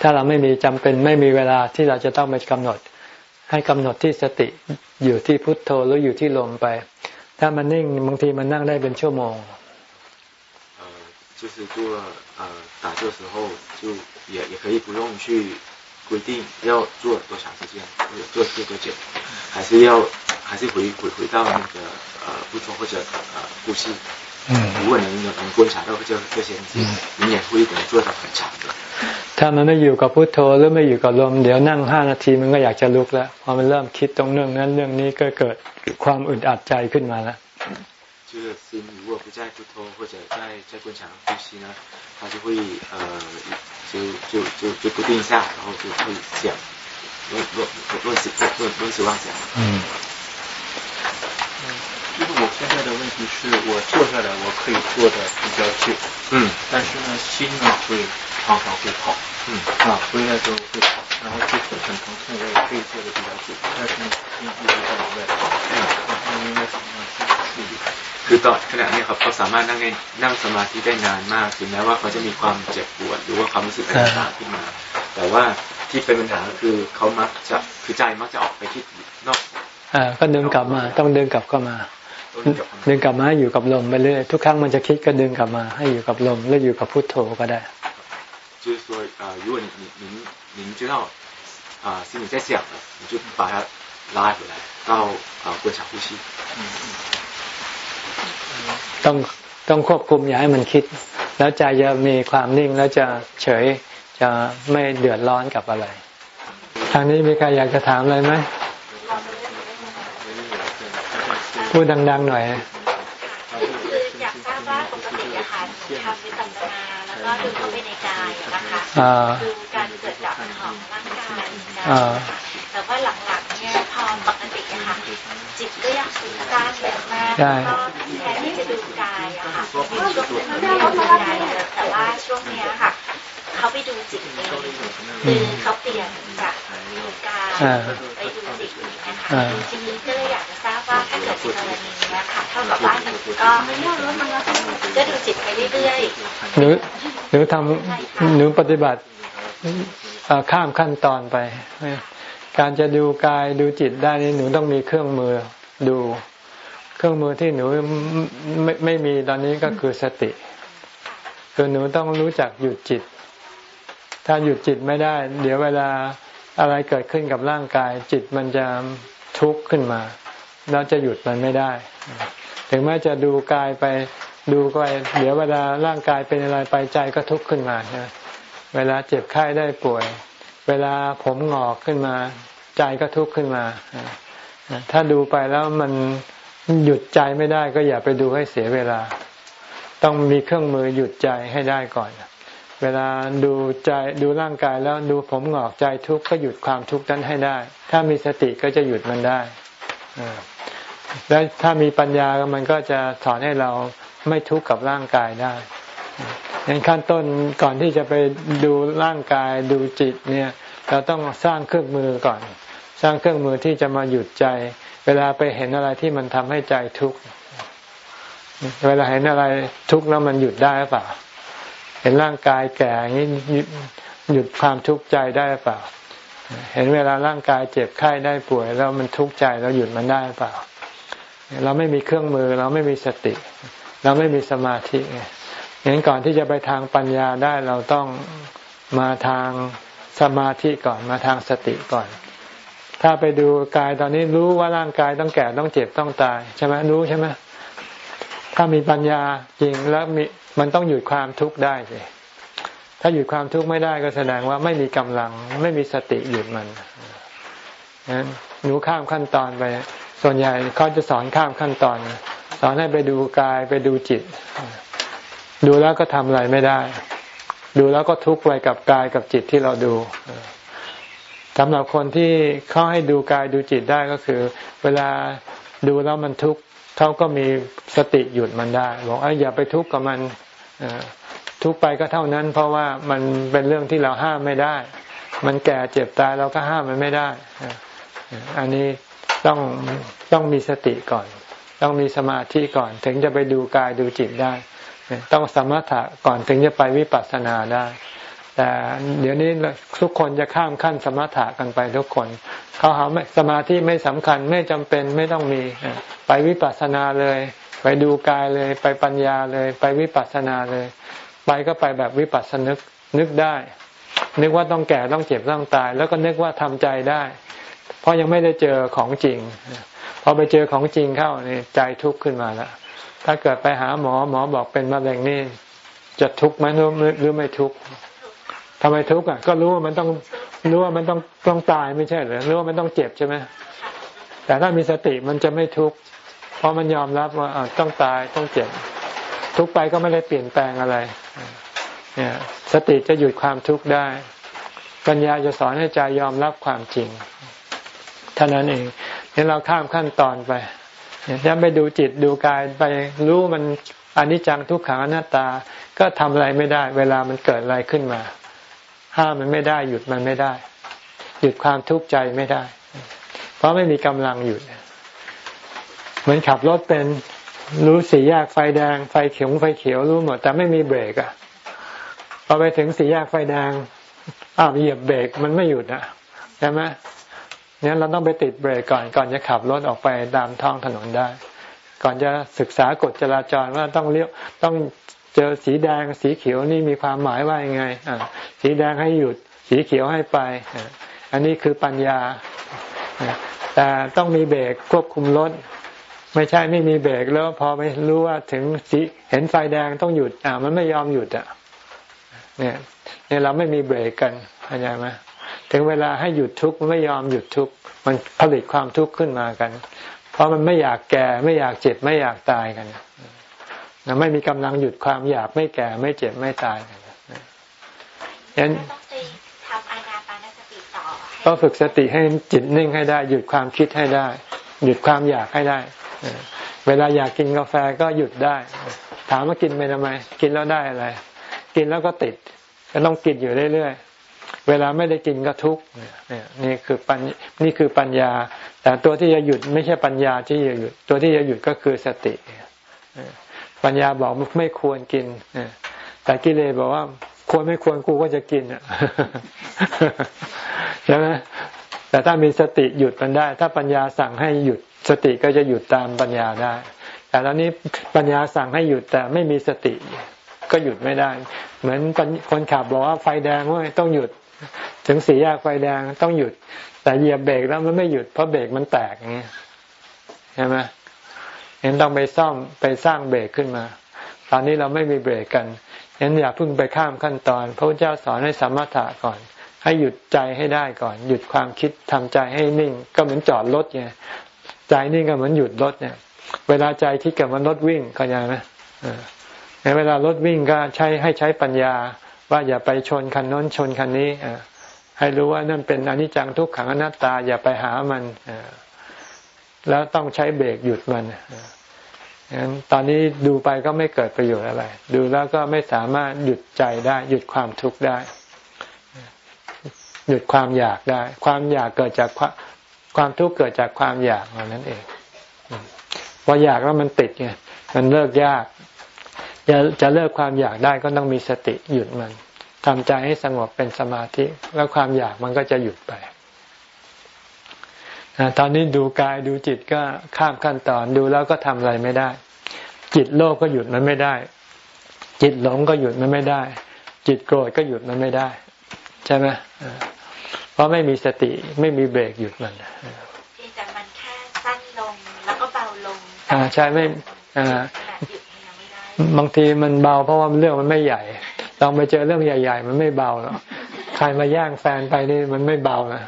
[SPEAKER 1] ถ้าเราไม่มีจำเป็นไม่มีเวลาที่เราจะต้องไปกำหนด ให้กำหนดที่สติอยู่ที่พุทโธหรืออยู่ที่ลมไป ถ้ามันนิ่งบางทีมันนั่งได้เป็นชั่วโมง
[SPEAKER 4] 呃就是做呃打坐的时候就也也可以不用去规定要做多长时间，或者做做多久，还是要还是回回回到那个呃不同或者呃呼吸。嗯，如果能能观察到这这些东西，你也会能做到很长的。
[SPEAKER 1] ถ้ามันไม่อยู่กับพุทโธหรือไม่อยู่กับลมเดี๋ยวนั่งห้านาทีมันก็อยากจะลุกแล้วพอมันเริ่มคิดตรงเรื่องนั้นเรื่องนี้ก็เกิดความอึดอัดใจขึ้นมาแล้ว
[SPEAKER 4] 就是心如果不在不脱或者在在观察呼吸呢，它就会呃就就就就不定下，然后就会想乱乱乱乱乱乱乱想。嗯。
[SPEAKER 6] 就是我现在的问题是我坐下来我可以坐的比较久，嗯，但是呢心呢会常常会跑， 嗯，啊回来之后会跑，然后就很很疼痛，我也可以坐的比较久，但是呢心一直在往外跑，嗯，那应该怎么样去处理？
[SPEAKER 4] คือตอนขณะนี้ครับเขาสามารถนั่งนั่งสมาธิได้นานมากถึงแม้ว่าเขาจะมีความเจ็บปวดหรือว่าความรู้สึกต่างๆขึ้นมา แต่ว่าที่เป็นปัญหาคือเขามักจะคือใจมักจะออกไปคิดนอก
[SPEAKER 1] อ่าก็ดึงกลับมา ต้องดึงกลับเข้ามาดึงกลับมาอยู่กับลมไปเรื่อยทุกครั้งมันจะคิดก็ดึงกลับมา ให้อยู่กับลมแล้วอยู่กับพุทโธก็ได้
[SPEAKER 4] 就是说啊如果你你您您知道啊心里在想了你就把它拉回来到啊观察呼吸嗯嗯
[SPEAKER 1] ต้องต้องควบคุมอย่าให้มันคิด แล้วใจจะมีความนิ่งแล้วจะเฉยจะไม่เดือดร้อนกับอะไร ทางนี้มีใครอยากจะถามอะไรไหมพูดดังๆหน่อย
[SPEAKER 7] คืออยากทราบว่าปกติอะค่ะทำวิปัสสนาแล้ว ก็ดูเข้าไปในกายนะคะดูการเกิดดับของร่างกายแต่ว่าหลังๆเนี่ยพอปกติอะค่ะจิตก็ยังฟุ้งซ่านเยอะมากแล้วก็แทนที่จะดูกายอะค่ะมีช่วงนึงที่ดูกายแต่ว่าช่วงเนี้ยค่ะ เขาไปดูจิตเองคือเขาเปลี่ยนจากดูกายไปดูจิตนะคะทีนี้ก็เลยอยากจะทราบว่าถ้าเกิดในกรณีนี้ค่ะเท่ากับว่าหนูก็ก็ดูจิตไปเรื่อยๆหรือ
[SPEAKER 1] หรือทำหรือปฏิบัติข้ามขั้นตอนไป การจะดูกายดูจิตได้นี่หนูต้องมีเครื่องมือดู เครื่องมือที่หนูไม่ไม่มีตอนนี้ก็คือสติคือหนูต้องรู้จักหยุดจิต ถ้าหยุดจิตไม่ได้ เดี๋ยวเวลาอะไรเกิดขึ้นกับร่างกาย จิตมันจะทุกข์ขึ้นมาแล้วจะหยุดมันไม่ได้ ถึงแม้จะดูกายไปดูไปเดี๋ยวเวลาร่างกายเป็นอะไรไปใจก็ทุกข์ขึ้นมานะเวลาเจ็บไข้ได้ป่วย เวลาผมหงอกขึ้นมา ใจก็ทุกข์ขึ้นมา ถ้าดูไปแล้วมันหยุดใจไม่ได้ก็อย่าไปดูให้เสียเวลา ต้องมีเครื่องมือหยุดใจให้ได้ก่อน เวลาดูใจดูร่างกายแล้วดูผมหงอกใจทุกข์ก็หยุดความทุกข์นั้นให้ได้ ถ้ามีสติก็จะหยุดมันได้แล้วถ้ามีปัญญามันก็จะสอนให้เราไม่ทุกข์กับร่างกายได้ในขั้นต้นก่อนที่จะไปดูร่างกายดูจิตเนี่ย เราต้องสร้างเครื่องมือก่อน สร้างเครื่องมือที่จะมาหยุดใจ เวลาไปเห็นอะไรที่มันทำให้ใจทุกข์เวลาเห็นอะไรทุกข์แล้วมันหยุดได้หรือเปล่า เห็นร่างกายแก่นี้หยุดความทุกข์ใจได้หรือเปล่า เห็นเวลาร่างกายเจ็บไข้ได้ป่วย แล้วมันทุกข์ใจแล้วหยุดมันได้หรือเปล่า เราไม่มีเครื่องมือเราไม่มีสติ เราไม่มีสมาธิไงงั้นก่อนที่จะไปทางปัญญาได้เราต้องมาทางสมาธิก่อนมาทางสติก่อน ถ้าไปดูกายตอนนี้รู้ว่าร่างกายต้องแก่ต้องเจ็บต้องตาย ใช่ไหมรู้ใช่ไหมถ้ามีปัญญาจริงแล้วมี มันต้องหยุดความทุกข์ได้สิถ้าหยุดความทุกข์ไม่ได้ก็แสดงว่าไม่มีกำลัง ไม่มีสติหยุดมันนั้นหนูข้ามขั้นตอนไป ส่วนใหญ่เขาจะสอนข้ามขั้นตอน สอนให้ไปดูกายไปดูจิต ดูแล้วก็ทำอะไรไม่ได้ ดูแล้วก็ทุกข์ไปกับกายกับจิตที่เราดูสำหรับคนที่เขาให้ดูกายดูจิตได้ก็คือ เวลาดูแล้วมันทุกข์เขาก็มีสติหยุดมันได้บอกอย่าไปทุกข์กับมัน ทุกไปก็เท่านั้น เพราะว่ามันเป็นเรื่องที่เราห้ามไม่ได้ มันแก่เจ็บตายเราก็ห้ามมันไม่ได้ อันนี้ต้องต้องมีสติก่อน ต้องมีสมาธิก่อน ถึงจะไปดูกายดูจิตได้ ต้องสมถะก่อนถึงจะไปวิปัสสนาได้ แต่เดี๋ยวนี้ทุกคนจะข้ามขั้นสมถะกันไปทุกคนเขาหาสมาธิไม่สำคัญไม่จำเป็นไม่ต้องมีไปวิปัสสนาเลย ไปดูกายเลย ไปปัญญาเลย ไปวิปัสสนาเลย ไปก็ไปแบบวิปัสสนึกนึกได้ นึกว่าต้องแก่ต้องเจ็บต้องตาย แล้วก็นึกว่าทำใจได้ เพราะยังไม่ได้เจอของจริง พอไปเจอของจริงเข้านี่ใจทุกข์ขึ้นมาแล้วถ้าเกิดไปหาหมอหมอบอกเป็นมะเร็งนี่จะทุกข์ไหมหรือไม่ทุกข์ทำไมทุกข์อะก็รู้ว่ามันต้องรู้ว่ามันต้องต้องตายไม่ใช่เหรอรู้ว่ามันต้องเจ็บใช่ไหมแต่ถ้ามีสติมันจะไม่ทุกข์ เพราะมันยอมรับว่าต้องตายต้องเจ็บ ทุกไปก็ไม่ได้เปลี่ยนแปลงอะไร เนี่ยสติจะหยุดความทุกข์ได้ ปัญญาจะสอนให้ใจยอมรับความจริงเท่านั้นเองนี่เราข้ามขั้นตอนไปเนี่ยไปดูจิตดูกายไปรู้มันอนิจจังทุกขังอนัตตาก็ทำอะไรไม่ได้ เวลามันเกิดอะไรขึ้นมา ห้ามมันไม่ได้ หยุดมันไม่ได้ หยุดความทุกข์ใจไม่ได้ เพราะไม่มีกำลังหยุด เหมือนขับรถเป็นรู้สีแยกไฟแดง ไฟเขียวไฟเขียวรู้หมด แต่ไม่มีเบรกอะพอไปถึงสีแยกไฟแดงอ้าวเหยียบเบรกมันไม่หยุดอะใช่ไหมนี่เราต้องไปติดเบรกก่อนก่อนจะขับรถออกไปตามท้องถนนได้ ก่อนจะศึกษากฎจราจรว่าต้องเลี้ยวต้องเจอสีแดงสีเขียวนี่มีความหมายว่ายังไงอ่าสีแดงให้หยุด สีเขียวให้ไป อันนี้คือปัญญาแต่ต้องมีเบรกควบคุมรถ ไม่ใช่ไม่มีเบรกแล้วพอไม่รู้ว่าถึงสีเห็นไฟแดงต้องหยุดอ่ามันไม่ยอมหยุดอะ เนี่ย เนี่ยเราไม่มีเบรกกันเข้าใจไหมถึงเวลาให้หยุดทุกข์มันไม่ยอมหยุดทุกข์มันผลิตความทุกข์ขึ้นมากัน เพราะมันไม่อยากแก่ไม่อยากเจ็บไม่อยากตายกันนะไม่มีกำลังหยุดความอยากไม่แก่ไม่เจ็บไม่ตายกันยันก็ฝึกสติให้จิตนิ่งให้ได้ หยุดความคิดให้ได้ หยุดความอยากให้ได้ เวลาอยากกินกาแฟก็หยุดได้ ถามว่ากินไปทำไม กินแล้วได้อะไร กินแล้วก็ติด ก็ต้องกินอยู่เรื่อยๆ เวลาไม่ได้กินก็ทุกข์เนี่ยนี่คือปัญนี่คือปัญญา แต่ตัวที่จะหยุดไม่ใช่ปัญญาที่จะหยุด ตัวที่จะหยุดก็คือสติปัญญาบอกไม่ควรกินแต่กิเลสบอกว่า ควรไม่ควรกูก็จะกินอะใช่ไหมแต่ถ้ามีสติหยุดมันได้ ถ้าปัญญาสั่งให้หยุด สติก็จะหยุดตามปัญญาได้ แต่ตอนนี้ปัญญาสั่งให้หยุดแต่ไม่มีสติก็หยุดไม่ได้ เหมือนคนขับบอกว่าไฟแดงว่าต้องหยุด ถึงสี่แยกไฟแดงต้องหยุด แต่เหยียบเบรกแล้วมันไม่หยุดเพราะเบรกมันแตกอย่างนี้ใช่ไหมเห็นต้องไปซ่อมไปสร้างเบรกขึ้นมา ตอนนี้เราไม่มีเบรกกันเห็นอย่าเพิ่งไปข้ามขั้นตอน พระพุทธเจ้าสอนให้สมถะก่อน ให้หยุดใจให้ได้ก่อน หยุดความคิดทำใจให้นิ่ง ก็เหมือนจอดรถไง ใจนิ่ก็เหมือนหยุดรถเนี่ย เวลาใจคิดกับมันรถวิ่งเข้าใจไหมในเวลารถวิ่งก็ใช้ให้ใช้ปัญญา ว่าอย่าไปชนคันน้นชนคันนี้ให้รู้ว่านั่นเป็นอนิจจังทุกขังอนัตตา อย่าไปหามันแล้วต้องใช้เบรกหยุดมันงั้นตอนนี้ดูไปก็ไม่เกิดประโยชน์อะไร ดูแล้วก็ไม่สามารถหยุดใจได้ หยุดความทุกข์ได้ หยุดความอยากได้ ความอยากเกิดจาก ความทุกข์เกิดจากความอยากนั้นเองพออยากแล้วมันติดไงมันเลิกยาก จะจะเลิกความอยากได้ก็ต้องมีสติหยุดมันทำใจให้สงบเป็นสมาธิ แล้วความอยากมันก็จะหยุดไปตอนนี้ดูกายดูจิตก็ข้ามขั้นตอนดูแล้วก็ทำอะไรไม่ได้ จิตโลภกก็หยุดมันไม่ได้ จิตหลงก็หยุดมันไม่ได้ จิตโกรธก็หยุดมันไม่ได้ ใช่ไหม ราะไม่มีสติไม่มีเบรกหยุดมัน
[SPEAKER 7] แต่มันแค่สั้นลงแล้วก็เบาลง
[SPEAKER 1] อ่าใช่ไม่อ่าบางทีมันเบาเพราะว่าเรื่องมันไม่ใหญ่ลองไปเจอเรื่องใหญ่ ๆ มันไม่เบาหรอกใครมาแย่งแฟนไปนี่มันไม่เบานะ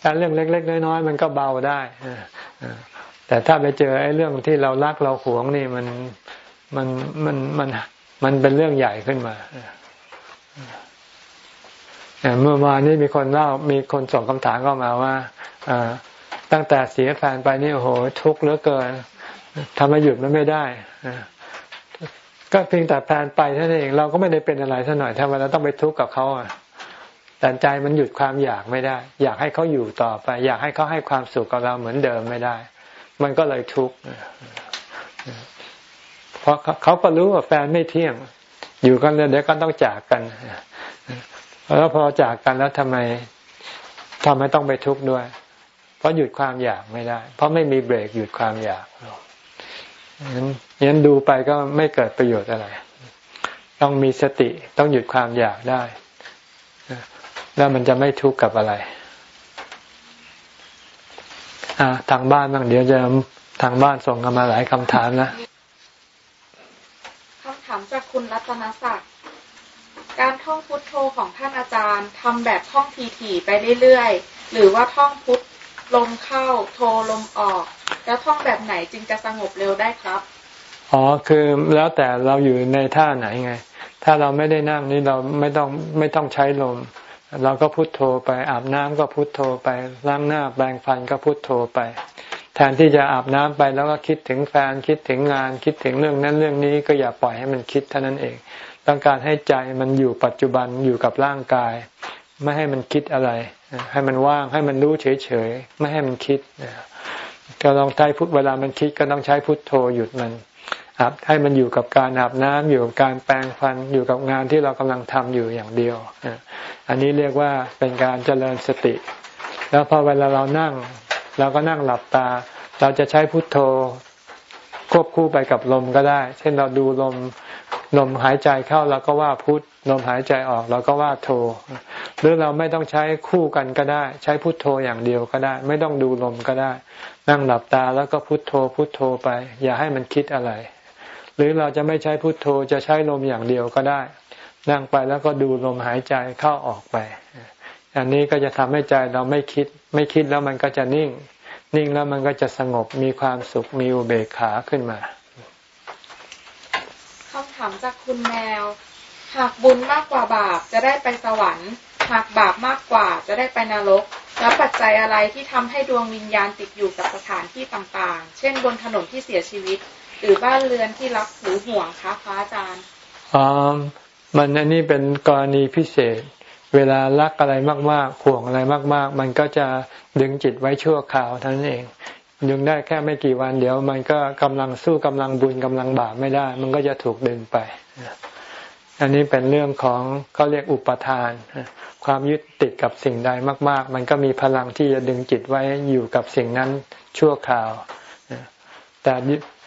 [SPEAKER 1] แต่เรื่องเล็ก ๆ น้อยๆมันก็เบาได้แต่ถ้าไปเจอไอ้เรื่องที่เรารักเราหวงนี่มันมันมันมันมันเป็นเรื่องใหญ่ขึ้นมา เมื่อวานนี้มีคนเล่ามีคนส่งคำถามเข้ามาว่าตั้งแต่เสียแฟนไปนี่โอ้โห ทุกข์เหลือเกินทำไมหยุดมันไม่ได้ก็เพียงแต่แฟนไปเท่านั้นเองเราก็ไม่ได้เป็นอะไรสักหน่อยทำไมเราต้องไปทุกข์กับเขาอะแต่ใจมันหยุดความอยากไม่ได้ อยากให้เขาอยู่ต่อไป อยากให้เขาให้ความสุขกับเราเหมือนเดิมไม่ได้ มันก็เลยทุกข์เพราะเขาก็รู้ว่าแฟนไม่เที่ยง อยู่กันเดี๋ยวก็ต้องจากกัน แล้วพอจากกันแล้วทำไมทำไมต้องไปทุกข์ด้วย เพราะหยุดความอยากไม่ได้ เพราะไม่มีเบรกหยุดความอยากงั้นยันดูไปก็ไม่เกิดประโยชน์อะไร ต้องมีสติต้องหยุดความอยากได้ แล้วมันจะไม่ทุกข์กับอะไรทางบ้านบ้างเดี๋ยวจะทางบ้านส่งกันมาหลายคำถามนะ
[SPEAKER 8] คำถามจากคุณรัตนศักดิ์ การท่องพุทโธของท่านอาจารย์ทำแบบท่องทีๆไปเรื่อยๆ หรือว่าท่องพุทลมเข้าโทลมออก แล้วท่องแบบไหนจึงจะสงบเร็วได้ครับ
[SPEAKER 1] อ๋อคือแล้วแต่เราอยู่ในท่าไหนไง ถ้าเราไม่ได้นั่งนี่เราไม่ต้องไม่ต้องใช้ลม เราก็พุทโธไปอาบน้ำก็พุทโธไปล้างหน้าแปรงฟันก็พุทโธไป แทนที่จะอาบน้ำไปแล้วก็คิดถึงแฟนคิดถึงงานคิดถึงเรื่องนั้นเรื่องนี้ก็อย่าปล่อยให้มันคิดเท่านั้นเอง ต้องการให้ใจมันอยู่ปัจจุบันอยู่กับร่างกาย ไม่ให้มันคิดอะไร ให้มันว่างให้มันรู้เฉยๆไม่ให้มันคิดก็ลองใช้พุทเวลามันคิดก็ต้องใช้พุทโธหยุดมันอาบให้มันอยู่กับการอาบน้ำอยู่กับการแปรงฟันอยู่กับงานที่เรากำลังทำอยู่อย่างเดียว อันนี้เรียกว่าเป็นการเจริญสติ แล้วพอเวลาเรานั่ง เราก็นั่งหลับตา เราจะใช้พุทโธควบคู่ไปกับลมก็ได้ เช่นเราดูลม ลมหายใจเข้าเราก็ว่าพุทลมหายใจออกเราก็ว่าโธหรือเราไม่ต้องใช้คู่กันก็ได้ ใช้พุทโธอย่างเดียวก็ได้ ไม่ต้องดูลมก็ได้ นั่งหลับตาแล้วก็พุทโธพุทโธไป อย่าให้มันคิดอะไร หรือเราจะไม่ใช้พุทโธจะใช้ลมอย่างเดียวก็ได้ นั่งไปแล้วก็ดูลมหายใจเข้าออกไป อันนี้ก็จะทำให้ใจเราไม่คิด ไม่คิดแล้วมันก็จะนิ่ง นิ่งแล้วมันก็จะสงบมีความสุขมีอุเบกขาขึ้นมา
[SPEAKER 8] คำถามจากคุณแมว หากบุญมากกว่าบาปจะได้ไปสวรรค์ หากบาปมากกว่าจะได้ไปนรก แล้วปัจจัยอะไรที่ทำให้ดวงวิญญาณติดอยู่กับสถานที่ต่างๆ เช่นบนถนนที่เสียชีวิต หรือบ้านเรือนที่รักหรือห่วงคะพระอาจารย์
[SPEAKER 1] อ๋อมันอันนี้เป็นกรณีพิเศษ เวลารักอะไรมากๆ ห่วงอะไรมาก ๆ มันก็จะดึงจิตไว้ชั่วคราวเท่านั้นเอง ดึงได้แค่ไม่กี่วันเดี๋ยว มันก็กำลังสู้กำลังบุญกำลังบาปไม่ได้ มันก็จะถูกดึงไป อันนี้เป็นเรื่องของเขาเรียกอุปทาน ความยึดติดกับสิ่งใดมาก ๆ มันก็มีพลังที่จะดึงจิตไว้อยู่กับสิ่งนั้นชั่วคราว แต่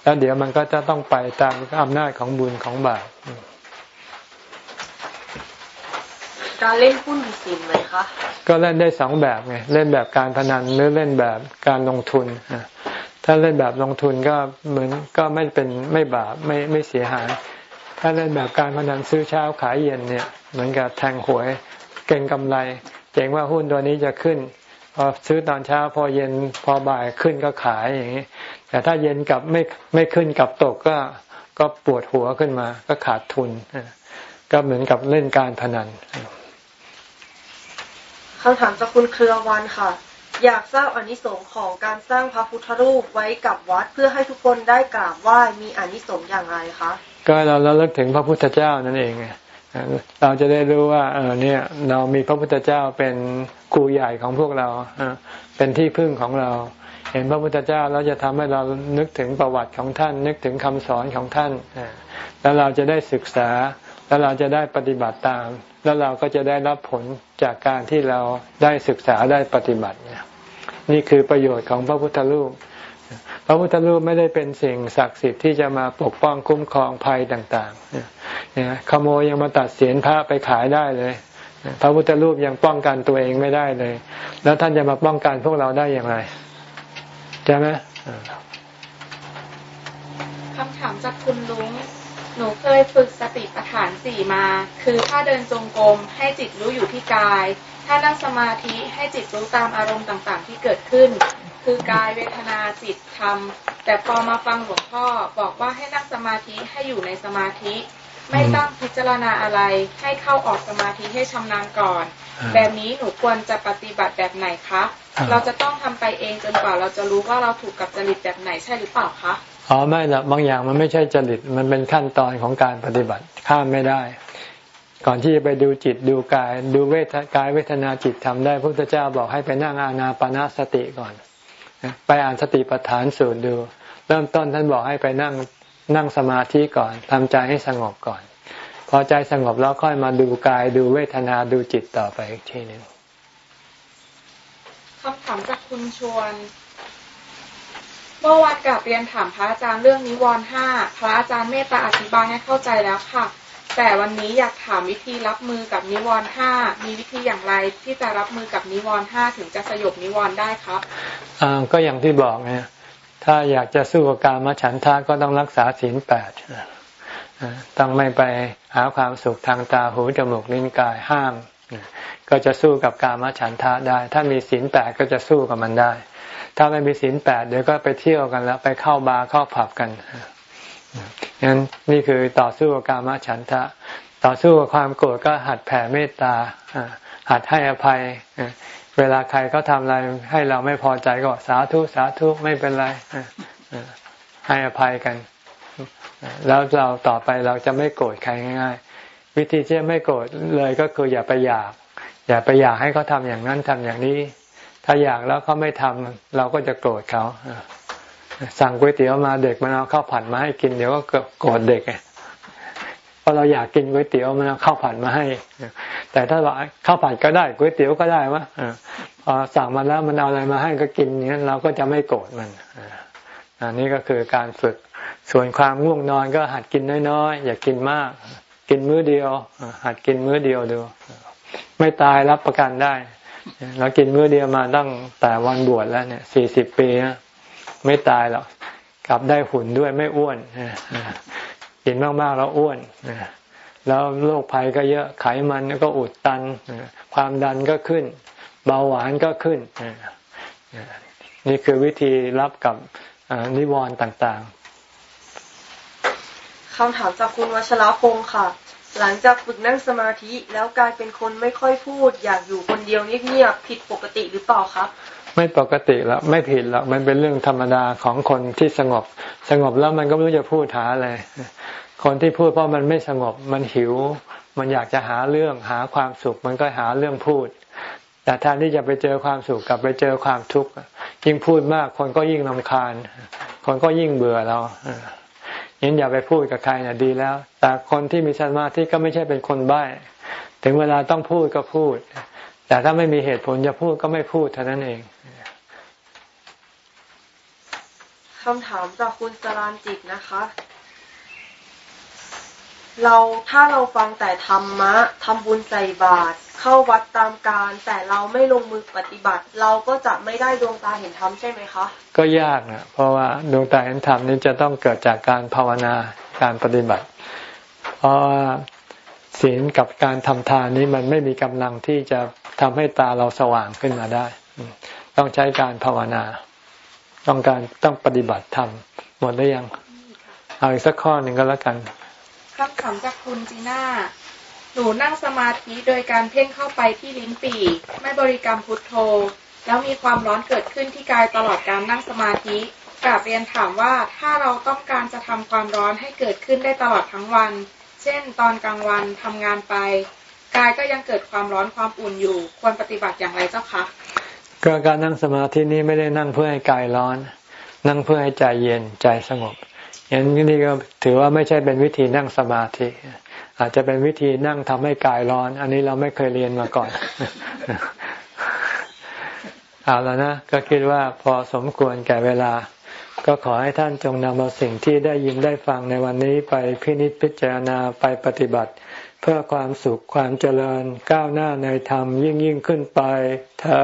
[SPEAKER 1] แล้วเดี๋ยวมันก็จะต้องไปตามอำนาจของบุญของบาป
[SPEAKER 2] การเล่นหุ้นมีสินไหมคะ
[SPEAKER 1] ก็เล่นได้สองแบบไงเล่นแบบการพนันหรือเล่นแบบการลงทุนถ้าเล่นแบบลงทุนก็เหมือนก็ไม่เป็นไม่บาปไม่ไม่เสียหาย ถ้าเล่นแบบการพนันซื้อเช้าขายเย็นเนี่ย เหมือนกับแทงหวยเก่งกำไรเก่งว่าหุ้นตัวนี้จะขึ้นพอซื้อตอนเช้าพอเย็นพอบ่ายขึ้นก็ขายอย่างนี้แต่ถ้าเย็นกับไม่ไม่ขึ้นกับตกก็ก็ปวดหัวขึ้นมา ก็ขาดทุนก็เหมือนกับเล่นการพนัน
[SPEAKER 9] คำถามจากคุณเครือวันค่ะ อยากทราบอนิสงค์ของการสร้างพระพุทธรูปไว้กับวัดเพื่อให้ทุกคนได้กราบไหว้มีอนิสงค์อย่างไรคะ
[SPEAKER 1] ก็เราเราเลิกถึงพระพุทธเจ้านั่นเองเราจะได้รู้ว่าเออเนี่ยเรามีพระพุทธเจ้าเป็นครูใหญ่ของพวกเราเป็นที่พึ่งของเรา เห็นพระพุทธเจ้าแล้วจะทำให้เรานึกถึงประวัติของท่าน นึกถึงคำสอนของท่านแล้วเราจะได้ศึกษา แล้วเราจะได้ปฏิบัติตาม แล้วเราก็จะได้รับผลจากการที่เราได้ศึกษาได้ปฏิบัติเนี่ยนี่คือประโยชน์ของพระพุทธรูป พระพุทธรูปไม่ได้เป็นสิ่งศักดิ์สิทธิ์ที่จะมาปกป้องคุ้มครองภัยต่างๆเนี่ยขโมยยังมาตัดเสียนพระไปขายได้เลย พระพุทธรูปยังป้องกันตัวเองไม่ได้เลย แล้วท่านจะมาป้องกันพวกเราได้อย่างไรใช่ไหม
[SPEAKER 8] คำถามจากคุณลุง หนูเคยฝึกสติปัฏฐานสี่มา คือถ้าเดินจงกรมให้จิตรู้อยู่ที่กาย ถ้านั่งสมาธิให้จิตรู้ตามอารมณ์ต่างๆ ที่เกิดขึ้น คือกายเวทนาจิตธรรม แต่พอมาฟังหลวงพ่อบอกว่าให้นั่งสมาธิให้อยู่ในสมาธิ ไม่ต้องพิจารณาอะไรให้เข้าออกสมาธิให้ชำนาญก่อน แบบนี้หนูควรจะปฏิบัติแบบไหนคะ เราจะต้องทำไปเองจนกว่าเราจะรู้ว่าเราถูกกับจริตแบบไหนใช่หรือเปล่าคะ
[SPEAKER 1] อ๋อไม่ละบางอย่างมันไม่ใช่จริตมันเป็นขั้นตอนของการปฏิบัติข้ามไม่ได้ ก่อนที่จะไปดูจิตดูกาย ดูเวทกายเวทนาจิตทำได้พระพุทธเจ้าบอกให้ไปนั่งอานาปนาสติก่อน ไปอ่านสติปัฏฐานสูตรดู เริ่มต้นท่านบอกให้ไปนั่งนั่งสมาธิก่อนทำใจให้สงบก่อน พอใจสงบแล้วค่อยมาดูกายดูเวทนาดูจิตต่อไปอีกทีหนึ่ง
[SPEAKER 8] คำถามจากคุณชวน เมื่อวานกับเรียนถามพระอาจารย์เรื่องนิวรณ์ห้าพระอาจารย์เมตตาอธิบายให้เข้าใจแล้วค่ะ แต่วันนี้อยากถามวิธีรับมือกับนิวรณ์ห้ามีวิธีอย่างไรที่จะรับมือกับนิวรณ์ห้าถึงจะสยบนิวรณ์ได้ครับ
[SPEAKER 1] อ่าก็อย่างที่บอกไงถ้าอยากจะสู้กับการมฉันทาก็ต้องรักษาศีลแปดต้องไม่ไปหาความสุขทางตาหูจมูกลิ้นกายห้าม ก็จะสู้กับการมฉันทะได้ ถ้ามีศีลแปดก็จะสู้กับมันได้ ถ้าไม่มีศีลแปดเดี๋ยวก็ไปเที่ยวกันแล้ว ไปเข้าบาร์เข้าผับกันงั้นนี่คือต่อสู้กับกามฉันทะ ต่อสู้กับความโกรธก็หัดแผ่เมตตาหัดให้อภัย เวลาใครเขาทำอะไรให้เราไม่พอใจก็สาธุสาธุไม่เป็นไรให้อภัยกัน แล้วเราต่อไปเราจะไม่โกรธใครง่าย ๆ วิธีที่จะไม่โกรธเลยก็คืออย่าไปอยาก อย่าไปอยากให้เขาทำอย่างนั้นทำอย่างนี้ ถ้าอยากแล้วเขาไม่ทำเราก็จะโกรธเขาสั่งก๋วยเตี๋ยวมาเด็กมันเอาข้าวผัดมาให้กินเดี๋ยวก็โกรธเด็กเพราะเราอยากกินก๋วยเตี๋ยวมันเอาข้าวผัดมาให้แต่ถ้าว่าข้าวผัดก็ได้ก๋วยเตี๋ยวก็ได้วะพอสั่งมาแล้วมันเอาอะไรมาให้ก็กินเนี้ยเราก็จะไม่โกรธมันอันนี้ก็คือการฝึกส่วนความง่วงนอนก็หัดกินน้อยๆอย่ากินมาก กินมื้อเดียว หัดกินมื้อเดียวดู ไม่ตายรับประกันได้ เรากินมื้อเดียวมาตั้งแต่วันบวชแล้วเนี่ยสี่สิบปีนะไม่ตายหรอกกลับได้หุ่นด้วยไม่อ้วนกินมากๆแล้วอ้วนแล้วโรคภัยก็เยอะไขมันก็อุดตันความดันก็ขึ้น เบาหวานก็ขึ้นนี่คือวิธีรับกับนิวรณ์ต่าง
[SPEAKER 9] ๆคำถามจากคุณวัชรพงศ์ค่ะ หลังจากฝึกนั่งสมาธิแล้วกลายเป็นคนไม่ค่อยพูด อยากอยู่คนเดียวเงียบๆผิดปกติหรือเปล่าครับ
[SPEAKER 1] ไม่ปกติแล้วไม่ผิดหรอกมันเป็นเรื่องธรรมดาของคนที่สงบ สงบแล้วมันก็ไม่รู้จะพูดหาอะไรคนที่พูดเพราะมันไม่สงบมันหิว มันอยากจะหาเรื่องหาความสุข มันก็หาเรื่องพูด แต่แทนที่จะไปเจอความสุขกับไปเจอความทุกข์ยิ่งพูดมากคนก็ยิ่งนำคาญ คนก็ยิ่งเบื่อเรา งั้นอย่าไปพูดกับใครนะดีแล้ว แต่คนที่มีสมาธิก็ไม่ใช่เป็นคนใบ้ถึงเวลาต้องพูดก็พูด แต่ถ้าไม่มีเหตุผลจะพูดก็ไม่พูดเท่านั้นเอง
[SPEAKER 9] คำถามจากคุณสรานจิตนะคะ เราถ้าเราฟังแต่ธรรมะทำบุญใส่บาตรเข้าวัดตามการ แต่เราไม่ลงมือปฏิบัติ เราก็จะไม่ได้ดวงตาเห็นธรรมใช่ไหมคะ
[SPEAKER 1] ก็ยากนะเพราะว่าดวงตาเห็นธรรมนี้จะต้องเกิดจากการภาวนาการปฏิบัติ เพราะว่าศีลกับการทำทานนี้มันไม่มีกำลังที่จะทำให้ตาเราสว่างขึ้นมาได้ ต้องใช้การภาวนา ต้องการต้องปฏิบัติธรรมหมดได้ยัง เอาอีกสักข้อหนึ่งก็แล้วกัน
[SPEAKER 8] คำถามจากคุณจีน่า หนูนั่งสมาธิโดยการเพ่งเข้าไปที่ลิ้นปี่ไม่บริกรรมพุทโธ แล้วมีความร้อนเกิดขึ้นที่กายตลอดการนั่งสมาธิกราบเรียนถามว่าถ้าเราต้องการจะทำความร้อนให้เกิดขึ้นได้ตลอดทั้งวัน เช่น ตอนกลางวันทำงานไป กายก็ยังเกิดความร้อนความอุ่นอยู่ ควรปฏิบัติอย่างไรเจ้าคะ
[SPEAKER 1] ก็การนั่งสมาธินี้ไม่ได้นั่งเพื่อให้กายร้อน นั่งเพื่อให้ใจเย็นใจสงบ อย่างนี้ก็ถือว่าไม่ใช่เป็นวิธีนั่งสมาธิ อาจจะเป็นวิธีนั่งทำให้กายร้อน อันนี้เราไม่เคยเรียนมาก่อนเอาแล้วนะก็คิดว่าพอสมควรแก่เวลา ก็ขอให้ท่านจงนำเอาสิ่งที่ได้ยินได้ฟังในวันนี้ไปพินิจพิจารณาไปปฏิบัติ เพื่อความสุขความเจริญก้าวหน้าในธรรมยิ่งยิ่งขึ้นไปเธอ